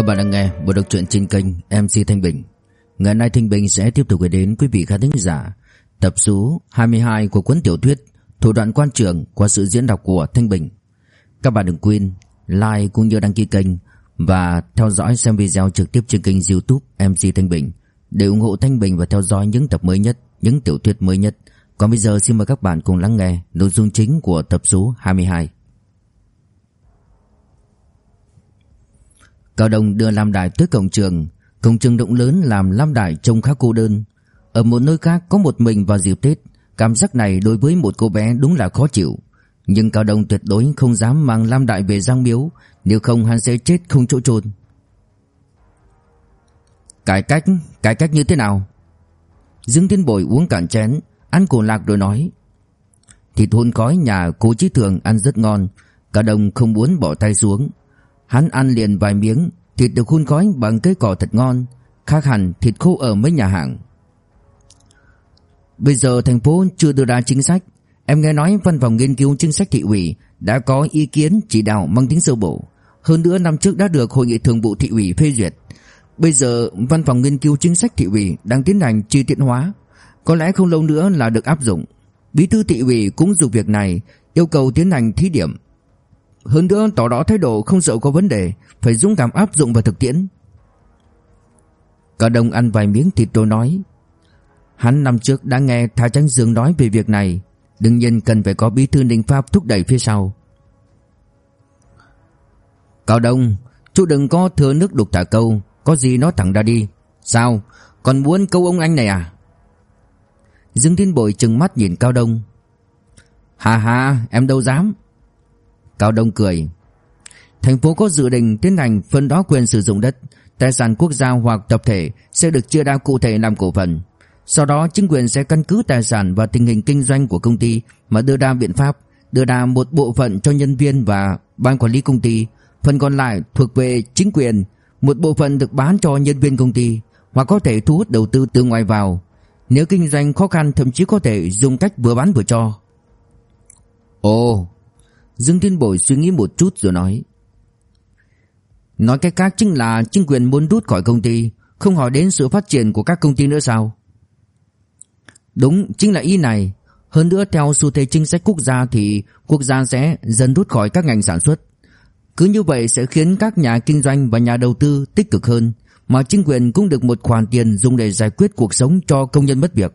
Các bạn đang nghe bộ đọc truyện trên kênh MC Thanh Bình. Ngày nay Thanh Bình sẽ tiếp tục gửi đến quý vị khán thính giả tập số 22 của cuốn tiểu thuyết Thủ đoạn quan trường qua sự diễn đọc của Thanh Bình. Các bạn đừng quên like cũng như đăng ký kênh và theo dõi xem video trực tiếp trên kênh YouTube MC Thanh Bình để ủng hộ Thanh Bình và theo dõi những tập mới nhất, những tiểu thuyết mới nhất. Còn bây giờ xin mời các bạn cùng lắng nghe nội dung chính của tập số 22. Cao Đông đưa Lam Đại tới cổng trường. Cổng trường động lớn làm Lam Đại trông khá cô đơn. Ở một nơi khác có một mình vào dịp Tết Cảm giác này đối với một cô bé đúng là khó chịu. Nhưng Cao Đông tuyệt đối không dám mang Lam Đại về Giang Miếu Nếu không hắn sẽ chết không chỗ chôn. Cải cách, cải cách như thế nào? Dương Thiên Bội uống cạn chén Ăn cổ lạc rồi nói. Thịt hôn khói nhà cô Chí Thường ăn rất ngon Cao Đông không muốn bỏ tay xuống. Hắn ăn liền vài miếng Thịt được hun khói bằng cây cỏ thật ngon, Khác hẳn thịt khô ở mấy nhà hàng. Bây giờ thành phố chưa đưa ra chính sách. Em nghe nói văn phòng nghiên cứu chính sách thị ủy Đã có ý kiến chỉ đạo mang tính sơ bộ. Hơn nữa năm trước đã được hội nghị thường vụ thị ủy phê duyệt. Bây giờ văn phòng nghiên cứu chính sách thị ủy Đang tiến hành chi tiện hóa. Có lẽ không lâu nữa là được áp dụng. Bí thư thị ủy cũng dùng việc này, Yêu cầu tiến hành thí điểm hơn nữa, tỏ rõ thái độ không sợ có vấn đề, Phải dũng cảm áp dụng vào thực tiễn. Cả đồng ăn vài miếng thịt rồi nói, Hắn năm trước đã nghe thà Tránh Dương nói về việc này, Đương nhiên cần phải có bí thư Ninh Pháp thúc đẩy phía sau. Cao Đông, Chú đừng có thừa nước đục thả câu, Có gì nói thẳng ra đi. Sao? Còn muốn câu ông anh này à? Dương Thiên Bội trừng mắt nhìn Cao Đông Hà hà em đâu dám. Cao Đông cười. Thành phố có dự định tiến hành phân đó quyền sử dụng đất, tài sản quốc gia hoặc tập thể sẽ được chia ra cụ thể làm cổ phần. Sau đó chính quyền sẽ căn cứ tài sản và tình hình kinh doanh của công ty mà đưa ra biện pháp, đưa ra một bộ phận cho nhân viên và ban quản lý công ty, phần còn lại thuộc về chính quyền, một bộ phận được bán cho nhân viên công ty hoặc có thể thu hút đầu tư từ ngoài vào. Nếu kinh doanh khó khăn thậm chí có thể dùng cách vừa bán vừa cho. Ồ, Dương Thiên Bội suy nghĩ một chút rồi nói. Nói cách khác chính là chính quyền muốn rút khỏi công ty, Không hỏi đến sự phát triển của các công ty nữa sao? Đúng, chính là ý này. Hơn nữa, theo xu thế chính sách quốc gia Thì quốc gia sẽ dần rút khỏi các ngành sản xuất. Cứ như vậy sẽ khiến các nhà kinh doanh và nhà đầu tư tích cực hơn, Mà chính quyền cũng được một khoản tiền dùng để giải quyết cuộc sống cho công nhân mất việc.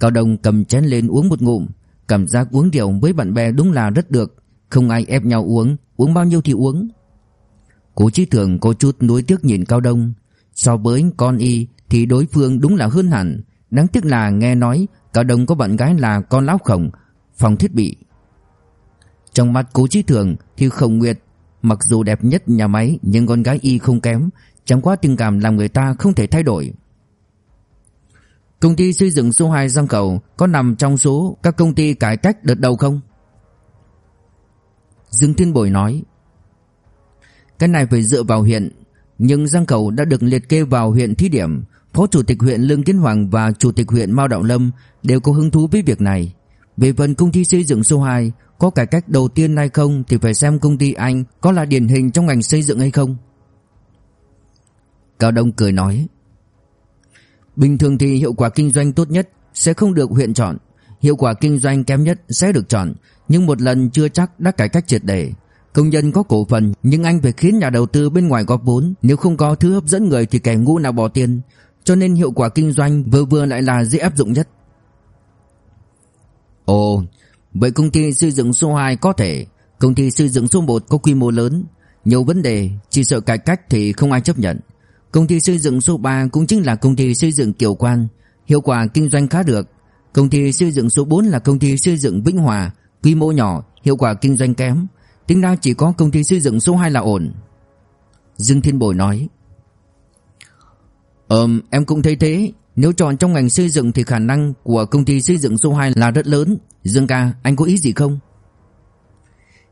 Cao Đông cầm chén lên uống một ngụm. Cảm giác uống rượu với bạn bè đúng là rất được. Không ai ép nhau uống. Uống bao nhiêu thì uống. Cố chí thường có chút nuối tiếc nhìn Cao Đông. So với con y Thì đối phương đúng là hơn hẳn. Đáng tiếc là nghe nói Cao Đông có bạn gái là con lão khổng, Phòng thiết bị. Trong mắt cố chí thường thì khổng nguyệt, Mặc dù đẹp nhất nhà máy Nhưng con gái y không kém, Chẳng qua tình cảm làm người ta không thể thay đổi. Công ty xây dựng số 2 Giang Cầu có nằm trong số các công ty cải cách đợt đầu không? Dương Thiên Bồi nói, Cái này phải dựa vào huyện, Nhưng Giang Cầu đã được liệt kê vào huyện thí điểm. Phó Chủ tịch huyện Lương Kiến Hoàng và Chủ tịch huyện Mao Đạo Lâm đều có hứng thú với việc này. Về phần công ty xây dựng số 2 có cải cách đầu tiên hay không thì phải xem công ty anh có là điển hình trong ngành xây dựng hay không. Cao Đông cười nói Bình thường thì hiệu quả kinh doanh tốt nhất sẽ không được huyện chọn, hiệu quả kinh doanh kém nhất sẽ được chọn, nhưng một lần chưa chắc đã cải cách triệt để. Công nhân có cổ phần nhưng anh phải khiến nhà đầu tư bên ngoài góp vốn, nếu không có thứ hấp dẫn người thì kẻ ngu nào bỏ tiền, cho nên hiệu quả kinh doanh vừa vừa lại là dễ áp dụng nhất. Ồ, vậy công ty xây dựng số 2 có thể, công ty xây dựng số 1 có quy mô lớn, nhiều vấn đề, chỉ sợ cải cách thì không ai chấp nhận. Công ty xây dựng số 3 cũng chính là công ty xây dựng Kiều Quan, hiệu quả kinh doanh khá được. Công ty xây dựng số 4 là công ty xây dựng Vĩnh Hòa, quy mô nhỏ, hiệu quả kinh doanh kém. Tính ra chỉ có công ty xây dựng số 2 là ổn. Dương Thiên Bồi nói. Ừm, em cũng thấy thế. Nếu chọn trong ngành xây dựng thì khả năng của công ty xây dựng số 2 là rất lớn. Dương ca, anh có ý gì không?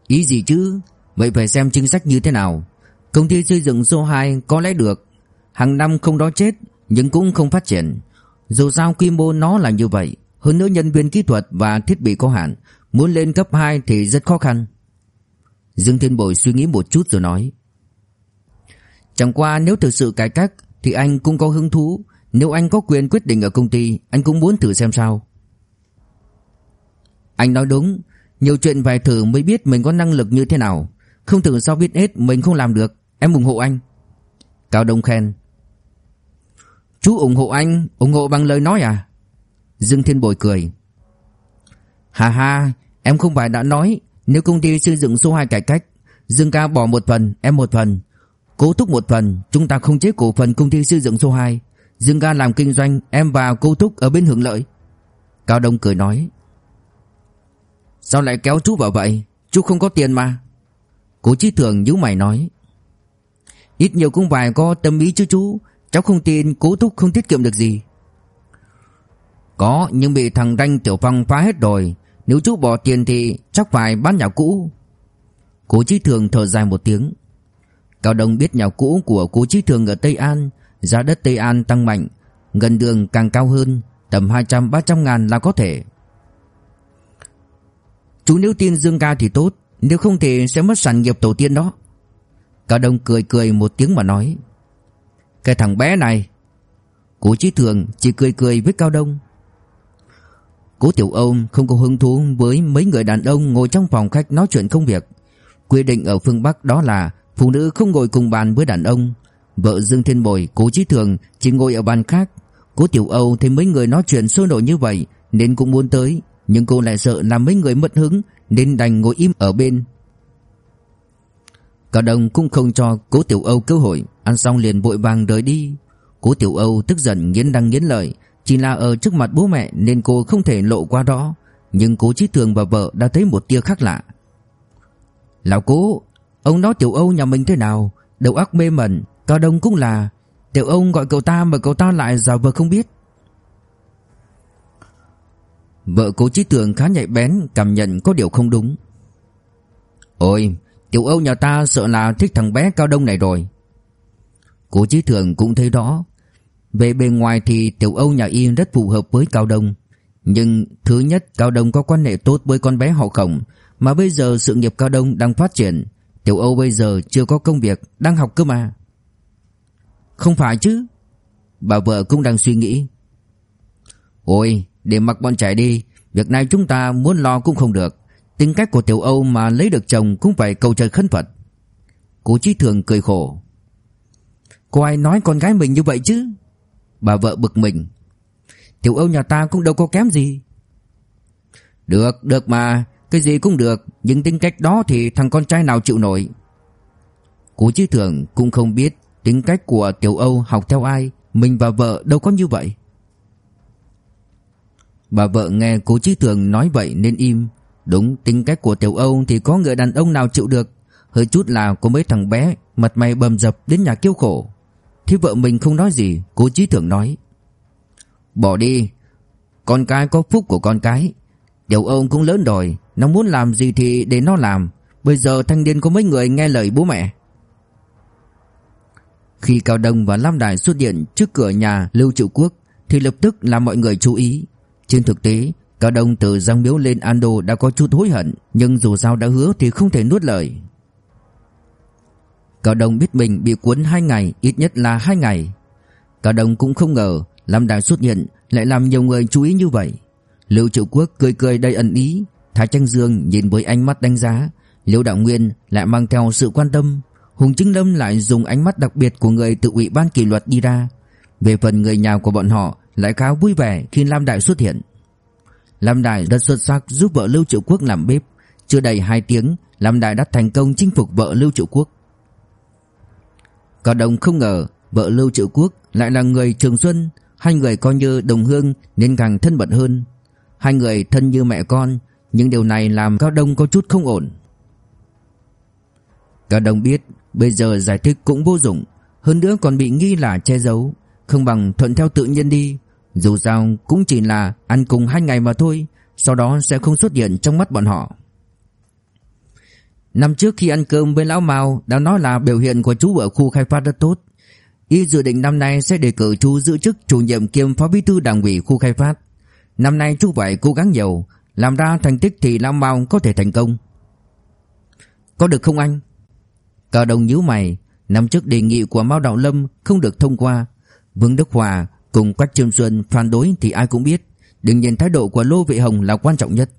Ý gì chứ? Vậy phải xem chính sách như thế nào. Công ty xây dựng số 2 có lẽ được hàng năm không đó chết nhưng cũng không phát triển. Dù sao quy mô nó là như vậy, hơn nữa nhân viên kỹ thuật và thiết bị có hạn, muốn lên cấp 2 thì rất khó khăn. Dương Thiên Bội suy nghĩ một chút rồi nói. Chẳng qua nếu thực sự cải cách Thì anh cũng có hứng thú Nếu anh có quyền quyết định ở công ty Anh cũng muốn thử xem sao Anh nói đúng Nhiều chuyện phải thử mới biết mình có năng lực như thế nào Không thử sao biết hết mình không làm được Em ủng hộ anh Cao Đông khen Chú ủng hộ anh, ủng hộ bằng lời nói à? Dương Thiên Bồi cười. Hà hà Em không phải đã nói, Nếu công ty xây dựng số 2 cải cách, Dương ca bỏ một phần, em một phần, Cố thúc một phần, Chúng ta không chế cổ phần công ty xây dựng số 2 Dương ca làm kinh doanh, Em và cố thúc ở bên hưởng lợi. Cao Đông cười nói. Sao lại kéo chú vào vậy? Chú không có tiền mà. Cố Chí Thường nhíu mày nói. Ít nhiều cũng phải có tâm ý chứ chú. Cháu không tin, cố thúc không tiết kiệm được gì. Có, nhưng bị thằng Ranh Tiểu Phong phá hết rồi. Nếu chú bỏ tiền thì chắc phải bán nhà cũ. Cố Chí Thường thở dài một tiếng. Cao Đông biết nhà cũ của Cố Chí Thường ở Tây An, Giá đất Tây An tăng mạnh Gần đường càng cao hơn, Tầm 200-300 ngàn là có thể. Chú nếu tin Dương ca thì tốt, Nếu không thì sẽ mất sản nghiệp tổ tiên đó. Cao Đông cười cười một tiếng mà nói. Cái thằng bé này. Cố Chí Thường chỉ cười cười với Cao Đông. Cố Tiểu Âu không có hứng thú với mấy người đàn ông ngồi trong phòng khách nói chuyện công việc. Quy định ở phương Bắc đó là phụ nữ không ngồi cùng bàn với đàn ông. Vợ Dương Thiên Bồi, Cố Chí Thường chỉ ngồi ở bàn khác. Cố Tiểu Âu thấy mấy người nói chuyện sôi nổi như vậy Nên cũng muốn tới Nhưng cô lại sợ làm mấy người mất hứng Nên đành ngồi im ở bên. Cả đồng cũng không cho Cố Tiểu Âu cơ hội. Ăn xong liền vội vàng rời đi. Cố Tiểu Âu tức giận nghiến răng nghiến lợi, Chỉ là ở trước mặt bố mẹ Nên cô không thể lộ qua đó. Nhưng Cố Chí Thường và vợ đã thấy một tia khác lạ. Lão Cố, Ông nói Tiểu Âu nhà mình thế nào? Đầu óc mê mẩn, Cao Đông cũng là. Tiểu Âu gọi cậu ta mà cậu ta lại giả vờ không biết. Vợ cố Chí Tường khá nhạy bén, Cảm nhận có điều không đúng. Ôi, Tiểu Âu nhà ta sợ là thích thằng bé Cao Đông này rồi. Cố Chí Thường cũng thấy rõ. Về bề ngoài thì Tiểu Âu nhà y rất phù hợp với Cao Đông. Nhưng thứ nhất, Cao Đông có quan hệ tốt với con bé họ khổng, Mà bây giờ sự nghiệp Cao Đông đang phát triển. Tiểu Âu bây giờ chưa có công việc, Đang học cơ mà. Không phải chứ? Bà vợ cũng đang suy nghĩ. Ôi, để mặc bọn trẻ đi, Việc này chúng ta muốn lo cũng không được. Tính cách của Tiểu Âu mà lấy được chồng Cũng phải cầu trời khấn Phật. Cố Chí Thường cười khổ. Có ai nói con gái mình như vậy chứ? Bà vợ bực mình. Tiểu Âu nhà ta cũng đâu có kém gì. Được, được mà. Cái gì cũng được. Nhưng tính cách đó thì thằng con trai nào chịu nổi? Cố Chí Thường cũng không biết Tính cách của Tiểu Âu học theo ai. Mình và vợ đâu có như vậy. Bà vợ nghe cố Chí Thường nói vậy nên im. Đúng tính cách của Tiểu Âu thì có người đàn ông nào chịu được. Hơi chút là có mấy thằng bé Mặt mày bầm dập đến nhà kêu khổ. Thì vợ mình không nói gì Cố Chí Thường nói. Bỏ đi Con cái có phúc của con cái. Điều ông cũng lớn rồi Nó muốn làm gì thì để nó làm. Bây giờ thanh niên có mấy người nghe lời bố mẹ? Khi Cao Đông và Lam Đài xuất hiện trước cửa nhà Lưu Trụ Quốc Thì lập tức làm mọi người chú ý. Trên thực tế, Cao Đông từ Giang Miếu lên Ando đã có chút hối hận, nhưng dù sao đã hứa thì không thể nuốt lời. Cao Đông biết mình bị cuốn hai ngày, ít nhất là hai ngày. Cao Đông cũng không ngờ Lâm Đại xuất hiện lại làm nhiều người chú ý như vậy. Lưu Triệu Quốc cười cười đầy ẩn ý, Thái Tranh Dương nhìn với ánh mắt đánh giá, Liêu Đạo Nguyên lại mang theo sự quan tâm, Hùng Chính Lâm lại dùng ánh mắt đặc biệt của người tự ủy ban kỷ luật đi ra. Về phần người nhà của bọn họ lại khá vui vẻ khi Lam Đại xuất hiện. Lam Đại rất xuất sắc giúp vợ Lưu Triệu Quốc làm bếp. Chưa đầy 2 tiếng, Lam Đại đã thành công chinh phục vợ Lưu Triệu Quốc. Cả đồng không ngờ vợ Lưu Triệu Quốc lại là người Trường Xuân, hai người coi như đồng hương nên càng thân mật hơn. Hai người thân như mẹ con, nhưng điều này làm Cao Đông có chút không ổn. Cao Đông biết bây giờ giải thích cũng vô dụng, hơn nữa còn bị nghi là che giấu. Không bằng thuận theo tự nhiên đi Dù sao cũng chỉ là ăn cùng hai ngày mà thôi Sau đó sẽ không xuất hiện trong mắt bọn họ Năm trước khi ăn cơm với Lão Mao, Đã nói là biểu hiện của chú ở khu khai phát rất tốt. Y dự định năm nay sẽ đề cử chú giữ chức chủ nhiệm kiêm phó bí thư đảng ủy khu khai phát. Năm nay chú phải cố gắng nhiều, Làm ra thành tích thì Lão Mao có thể thành công. Có được không anh? Cao đồng nhíu mày. Năm trước đề nghị của Mao Đạo Lâm không được thông qua. Vương Đức Hòa cùng Quách Trương Xuân phản đối thì ai cũng biết. Đương nhiên thái độ của Lô Vệ Hồng là quan trọng nhất.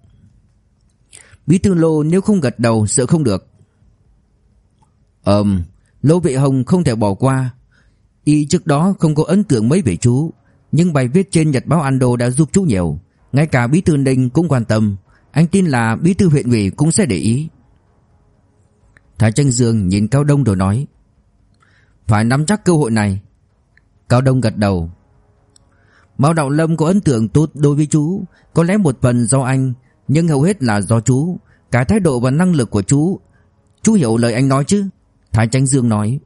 Bí thư Lô nếu không gật đầu sợ không được. Ừm, Lô Vệ Hồng không thể bỏ qua. Y trước đó không có ấn tượng mấy về chú Nhưng bài viết trên Nhật báo Ando đã giúp chú nhiều. Ngay cả Bí thư Ninh cũng quan tâm. Anh tin là Bí thư huyện ủy cũng sẽ để ý. Thái Tranh Dương nhìn Cao Đông rồi nói Phải nắm chắc cơ hội này. Cao Đông gật đầu Mao Đạo Lâm có ấn tượng tốt đối với chú. Có lẽ một phần do anh nhưng hầu hết là do chú. Cả thái độ và năng lực của chú. Chú hiểu lời anh nói chứ? Thái Tranh Dương nói.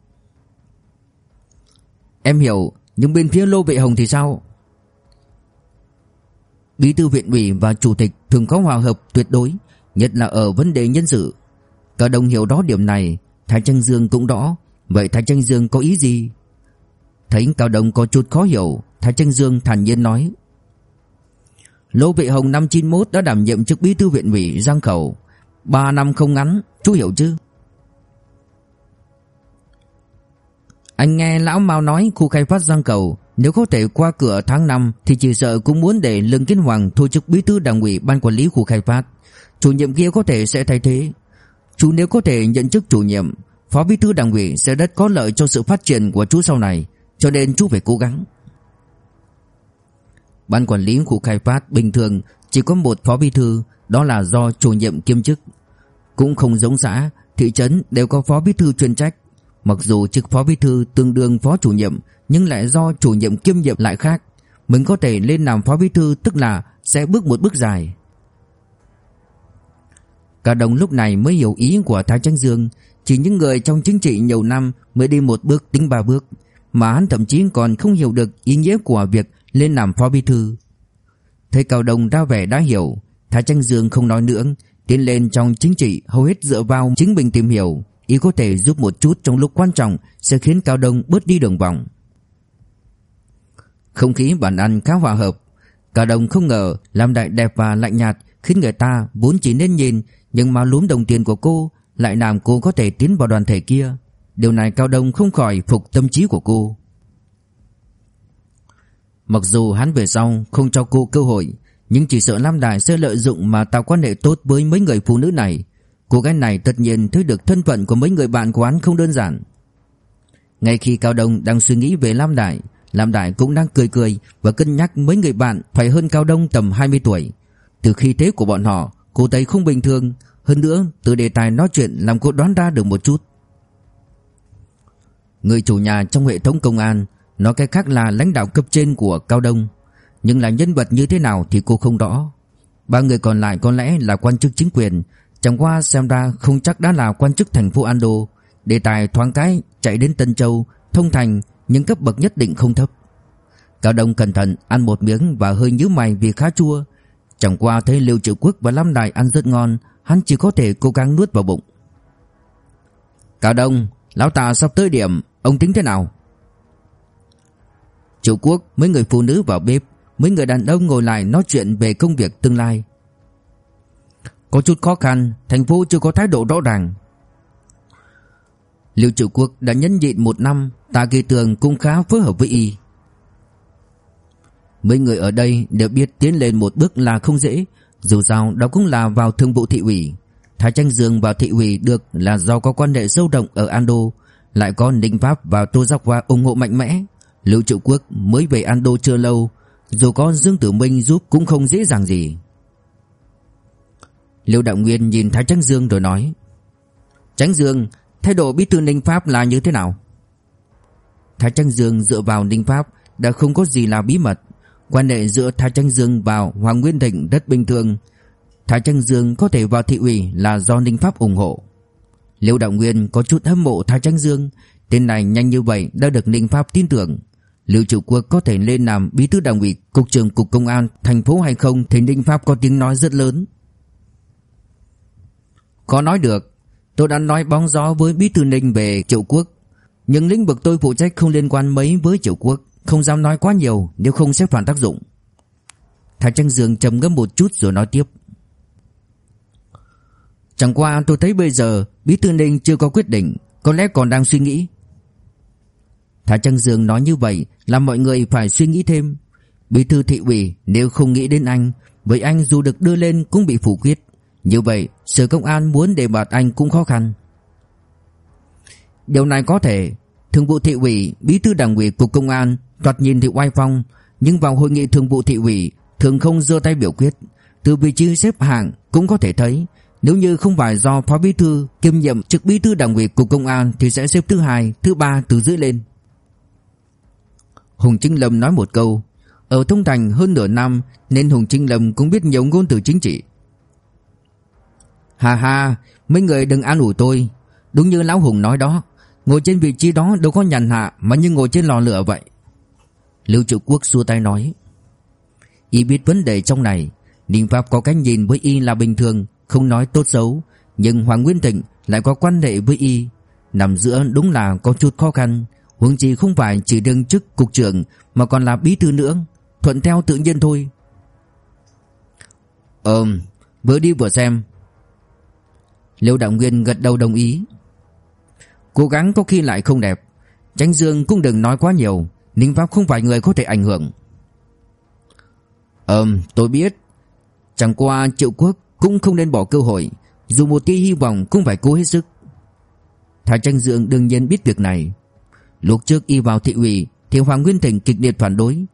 Em hiểu Nhưng bên phía Lô Vệ Hồng thì sao? Bí thư viện ủy và chủ tịch thường có hòa hợp tuyệt đối Nhất là ở vấn đề nhân sự. Cả đồng hiểu đó điểm này Thái Tranh Dương cũng đó, Vậy Thái Tranh Dương có ý gì? Thấy Cao Đông có chút khó hiểu Thái Tranh Dương thản nhiên nói. Lô Vệ Hồng năm 91 đã đảm nhiệm chức bí thư viện ủy Giang Khẩu 3 năm không ngắn Chú hiểu chứ Anh nghe lão Mao nói khu khai phát Giang Cầu nếu có thể qua cửa tháng 5 thì chỉ sợ cũng muốn để Lương Kiến Hoàng thôi chức bí thư đảng ủy ban quản lý khu khai phát. Chủ nhiệm kia có thể sẽ thay thế. Chú nếu có thể nhận chức chủ nhiệm, phó bí thư đảng ủy sẽ rất có lợi cho sự phát triển của chú sau này, cho nên chú phải cố gắng. Ban quản lý khu khai phát bình thường chỉ có một phó bí thư, đó là do chủ nhiệm kiêm chức. Cũng không giống xã, thị trấn đều có phó bí thư chuyên trách. Mặc dù chức phó bí thư tương đương phó chủ nhiệm nhưng lại do chủ nhiệm kiêm nhiệm lại khác, mình có thể lên làm phó bí thư tức là sẽ bước một bước dài. Cả đồng lúc này mới hiểu ý của Thái Tranh Dương, chỉ những người trong chính trị nhiều năm mới đi một bước tính ba bước, mà hắn thậm chí còn không hiểu được ý nghĩa của việc lên làm phó bí thư. Thấy Cao Đồng ra vẻ đã hiểu, Thái Tranh Dương không nói nữa, tiến lên trong chính trị hầu hết dựa vào chính mình tìm hiểu, ý có thể giúp một chút trong lúc quan trọng sẽ khiến Cao Đông bớt đi đường vòng. Không khí bàn ăn khá hòa hợp, Cao Đông không ngờ làm đại đẹp và lạnh nhạt khiến người ta vốn chỉ nên nhìn nhưng mà lúm đồng tiền của cô lại làm cô có thể tiến vào đoàn thể kia. Điều này Cao Đông không khỏi phục tâm trí của cô. Mặc dù hắn về sau không cho cô cơ hội, nhưng chỉ sợ Lam Đại sẽ lợi dụng mà tạo quan hệ tốt với mấy người phụ nữ này. Cô gái này tất nhiên thấy được thân phận của mấy người bạn của hắn không đơn giản. Ngay khi Cao Đông đang suy nghĩ về Lam Đại, Lam Đại cũng đang cười cười và cân nhắc mấy người bạn phải hơn Cao Đông tầm 20 tuổi. Từ khi thế của bọn họ, cô thấy không bình thường, hơn nữa từ đề tài nói chuyện làm cô đoán ra được một chút. Người chủ nhà trong hệ thống công an, nói cái khác là lãnh đạo cấp trên của Cao Đông, nhưng là nhân vật như thế nào thì cô không rõ. Ba người còn lại có lẽ là quan chức chính quyền, Chẳng qua xem ra không chắc đã là quan chức thành phố Ando. Đề tài thoáng cái chạy đến Tân Châu Thông thành những cấp bậc nhất định không thấp. Cao Đông cẩn thận ăn một miếng và hơi nhíu mày vì khá chua. Chẳng qua thấy Liêu Triệu Quốc và Lam Đài ăn rất ngon Hắn chỉ có thể cố gắng nuốt vào bụng. Cao Đông Lão ta sắp tới điểm Ông tính thế nào? Triệu Quốc, mấy người phụ nữ vào bếp, Mấy người đàn ông ngồi lại nói chuyện về công việc tương lai. Có chút khó khăn, Thành phố chưa có thái độ rõ ràng. Liệu Triệu Quốc đã nhẫn nhịn một năm, Tạ Kỳ Tường cũng khá phối hợp với y. Mấy người ở đây đều biết tiến lên một bước là không dễ, Dù sao đó cũng là vào thương vụ thị ủy. Thái Tranh Dương vào thị ủy được là do có quan hệ sâu rộng ở Ando, Lại có Ninh Pháp và Tô Giác Hoa ủng hộ mạnh mẽ. Lưu Triệu Quốc mới về an đô chưa lâu, Dù có Dương Tử Minh giúp cũng không dễ dàng gì. Lưu Đạo Nguyên nhìn Thái Tránh Dương rồi nói Tránh Dương, Thái độ bí thư Ninh Pháp là như thế nào? Thái Tránh Dương dựa vào Ninh Pháp Đã không có gì là bí mật. Quan hệ giữa Thái Tránh Dương vào Hoàng Nguyên Thịnh rất bình thường. Thái Tránh Dương có thể vào thị ủy Là do Ninh Pháp ủng hộ. Lưu Đạo Nguyên có chút hâm mộ Thái Tránh Dương, Tên này nhanh như vậy đã được Ninh Pháp tin tưởng. Liệu triệu Quốc có thể lên làm bí thư đảng ủy, Cục trưởng Cục Công an thành phố hay không? Thì Ninh Pháp có tiếng nói rất lớn. Có nói được, Tôi đã nói bóng gió với Bí Thư Ninh về Triệu Quốc. Những lĩnh vực tôi phụ trách không liên quan mấy với Triệu Quốc, Không dám nói quá nhiều, Nếu không sẽ phản tác dụng. Thái Trăng Dương trầm ngâm một chút rồi nói tiếp. Chẳng qua tôi thấy bây giờ, Bí Thư Ninh chưa có quyết định, Có lẽ còn đang suy nghĩ. Thả Trăng Dương nói như vậy là mọi người phải suy nghĩ thêm. Bí thư thị ủy nếu không nghĩ đến anh Với anh dù được đưa lên cũng bị phủ quyết. Như vậy sở công an muốn đề bạt anh cũng khó khăn. Điều này có thể Thường vụ thị ủy, bí thư đảng ủy cục công an Thoạt nhìn thì oai phong Nhưng vào hội nghị thường vụ thị ủy Thường không giơ tay biểu quyết. Từ vị trí xếp hạng cũng có thể thấy Nếu như không phải do phó bí thư Kiêm nhiệm trực bí thư đảng ủy cục công an Thì sẽ xếp thứ hai, thứ ba từ dưới lên. Hùng Trinh Lâm nói một câu. Ở Thông Thành hơn nửa năm, Nên Hùng Trinh Lâm cũng biết nhiều ngôn từ chính trị. Hà hà Mấy người đừng an ủi tôi. Đúng như Lão Hùng nói đó, Ngồi trên vị trí đó đâu có nhàn hạ Mà như ngồi trên lò lửa vậy. Lưu Trụ Quốc xua tay nói. Y biết vấn đề trong này, Ninh Pháp có cách nhìn với Y là bình thường, Không nói tốt xấu. Nhưng Hoàng Nguyên Thịnh lại có quan hệ với Y. Nằm giữa đúng là có chút khó khăn. Huống chi không phải chỉ đương chức cục trưởng Mà còn là bí thư nữa, Thuận theo tự nhiên thôi. Ờm, Vừa đi vừa xem. Liêu Đạo Nguyên gật đầu đồng ý. Cố gắng có khi lại không đẹp. Tránh Dương cũng đừng nói quá nhiều. Ninh Pháp không phải người có thể ảnh hưởng. Ờm, tôi biết. Chẳng qua triệu quốc cũng không nên bỏ cơ hội. Dù một tia hy vọng cũng phải cố hết sức. Thái Tranh Dương đương nhiên biết việc này. Lúc trước y vào thị ủy, Thì Hoàng Nguyên Thịnh kịch liệt phản đối.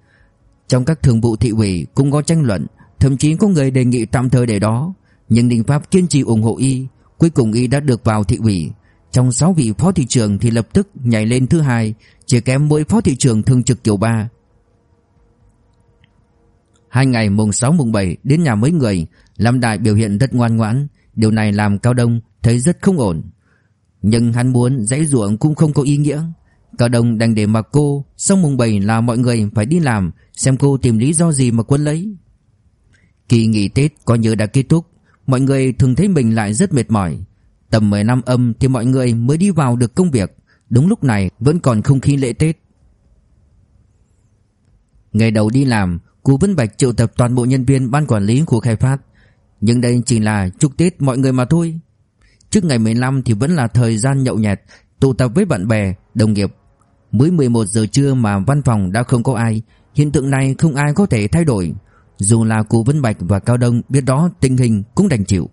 Trong các thường vụ thị ủy cũng có tranh luận, Thậm chí có người đề nghị tạm thời để đó. Nhưng Ninh Pháp kiên trì ủng hộ y, Cuối cùng y đã được vào thị ủy. Trong 6 vị phó thị trưởng thì lập tức nhảy lên thứ hai, Chỉ kém mỗi phó thị trưởng thường trực kiểu 3 Hai ngày mùng 6 mùng 7 đến nhà mấy người Lâm Đại biểu hiện rất ngoan ngoãn. Điều này làm Cao Đông thấy rất không ổn. Nhưng hắn muốn dãy ruộng cũng không có ý nghĩa. Cao Đông đành để mặc cô Sau mùng 7 là mọi người phải đi làm, Xem cô tìm lý do gì mà quân lấy. Kỳ nghỉ Tết coi như đã kết thúc, Mọi người thường thấy mình lại rất mệt mỏi. Tầm 10 năm âm thì mọi người mới đi vào được công việc, Đúng lúc này vẫn còn không khí lễ Tết. Ngày đầu đi làm Cú Vân Bạch triệu tập toàn bộ nhân viên ban quản lý khu khai phát. Nhưng đây chỉ là chúc Tết mọi người mà thôi. Trước ngày 15 thì vẫn là thời gian nhậu nhẹt Tụ tập với bạn bè, đồng nghiệp. Mới 11 giờ trưa mà văn phòng đã không có ai Hiện tượng này không ai có thể thay đổi. Dù là cụ Vân Bạch và Cao Đông biết đó tình hình cũng đành chịu.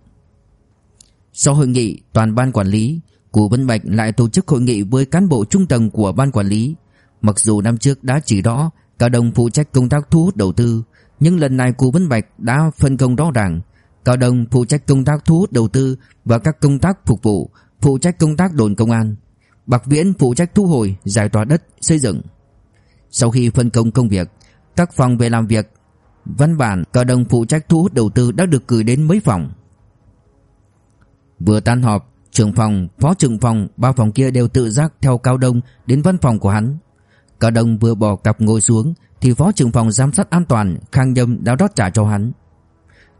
Sau hội nghị toàn ban quản lý Cụ Vân Bạch lại tổ chức hội nghị với cán bộ trung tầng của ban quản lý. Mặc dù năm trước đã chỉ rõ Cao Đông phụ trách công tác thu hút đầu tư Nhưng lần này cụ Vân Bạch đã phân công rõ ràng. Cao Đông phụ trách công tác thu hút đầu tư Và các công tác phục vụ Phụ trách công tác đồn công an. Bạc Viễn phụ trách thu hồi, giải tỏa đất, xây dựng. Sau khi phân công công việc, các phòng về làm việc, văn bản Cao Đông phụ trách thu hút đầu tư đã được gửi đến mấy phòng. Vừa tan họp, trưởng phòng, phó trưởng phòng, ba phòng kia đều tự giác theo Cao Đông đến văn phòng của hắn. Cao Đông vừa bỏ cặp ngồi xuống thì phó trưởng phòng giám sát an toàn Khang Nhâm đã rót trả cho hắn.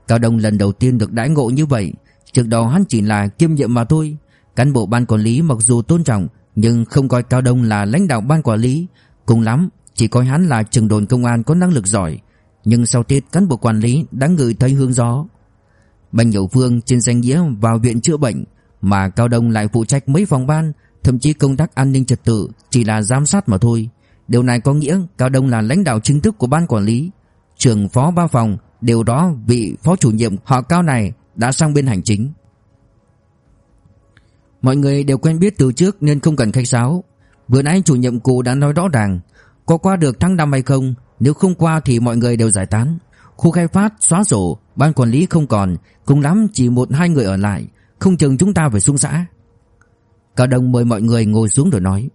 Cao Đông lần đầu tiên được đãi ngộ như vậy, trước đó hắn chỉ là kiêm nhiệm mà thôi. Cán bộ ban quản lý mặc dù tôn trọng nhưng không coi Cao Đông là lãnh đạo ban quản lý, cùng lắm chỉ coi hắn là trưởng đồn công an có năng lực giỏi. Nhưng sau Tết cán bộ quản lý đã ngửi thấy hương gió. Bành Nhậu Phương trên danh nghĩa vào viện chữa bệnh mà Cao Đông lại phụ trách mấy phòng ban, thậm chí công tác an ninh trật tự chỉ là giám sát mà thôi. Điều này có nghĩa Cao Đông là lãnh đạo chính thức của ban quản lý. Trưởng phó ba phòng đều đó vị phó chủ nhiệm họ Cao này đã sang bên hành chính. Mọi người đều quen biết từ trước nên không cần khách sáo. Vừa nãy chủ nhiệm cụ đã nói rõ ràng, có qua được tháng năm hay không, nếu không qua thì mọi người đều giải tán. Khu khai phát xóa sổ, ban quản lý không còn, cùng lắm chỉ một hai người ở lại, không chừng chúng ta phải xuống xã. Cao đồng mời mọi người ngồi xuống rồi nói.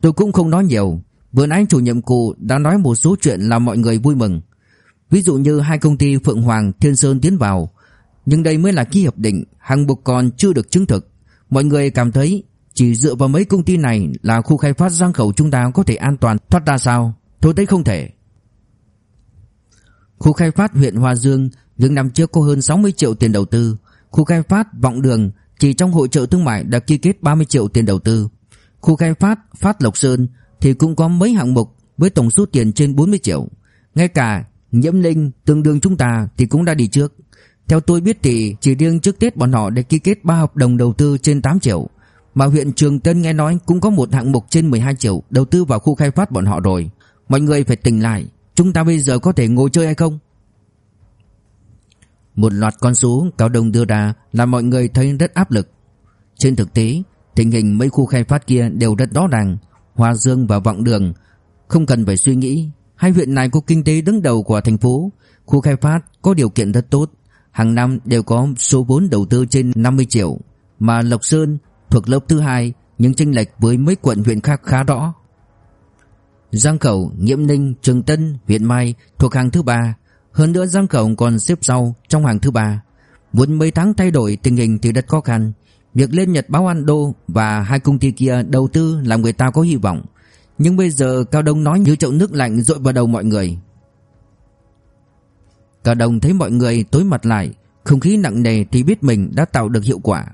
Tôi cũng không nói nhiều, vừa nãy chủ nhiệm cụ đã nói một số chuyện làm mọi người vui mừng. Ví dụ như hai công ty Phượng Hoàng, Thiên Sơn tiến vào, nhưng đây mới là ký hiệp định, hàng mục còn chưa được chứng thực. Mọi người cảm thấy chỉ dựa vào mấy công ty này là khu khai phát Giang Khẩu chúng ta có thể an toàn thoát ra sao? Tôi thấy không thể. Khu khai phát huyện Hoa Dương, những năm trước có hơn 60 triệu tiền đầu tư. Khu khai phát Vọng Đường, chỉ trong hội trợ thương mại đã ký kết 30 triệu tiền đầu tư. Khu khai phát Phát Lộc Sơn thì cũng có mấy hạng mục với tổng số tiền trên 40 triệu. Ngay cả Nhiễm Linh, tương đương chúng ta thì cũng đã đi trước. Theo tôi biết thì chỉ riêng trước Tết bọn họ đã ký kết 3 hợp đồng đầu tư trên 8 triệu. Mà huyện Trường Tân nghe nói cũng có một hạng mục trên 12 triệu đầu tư vào khu khai phát bọn họ rồi. Mọi người phải tỉnh lại, chúng ta bây giờ có thể ngồi chơi hay không? Một loạt con số Cao Đông đưa ra làm mọi người thấy rất áp lực. Trên thực tế, tình hình mấy khu khai phát kia đều rất rõ ràng, Hoa Dương và Vọng Đường không cần phải suy nghĩ, hai huyện này có kinh tế đứng đầu của thành phố, khu khai phát có điều kiện rất tốt, hàng năm đều có số vốn đầu tư trên 50 triệu, mà Lộc Sơn thuộc lớp thứ hai nhưng chênh lệch với mấy quận huyện khác khá rõ. Giang Khẩu, Nghiễm Ninh, Trường Tân, huyện Mai thuộc hàng thứ ba, hơn nữa Giang Khẩu còn xếp sau trong hàng thứ ba. Muốn mấy tháng thay đổi tình hình thì rất khó khăn. Việc lên Nhật báo An Đô và hai công ty kia đầu tư làm người ta có hy vọng. Nhưng bây giờ Cao Đông nói như chậu nước lạnh dội vào đầu mọi người. Cao đồng thấy mọi người tối mặt lại, không khí nặng nề thì biết mình đã tạo được hiệu quả.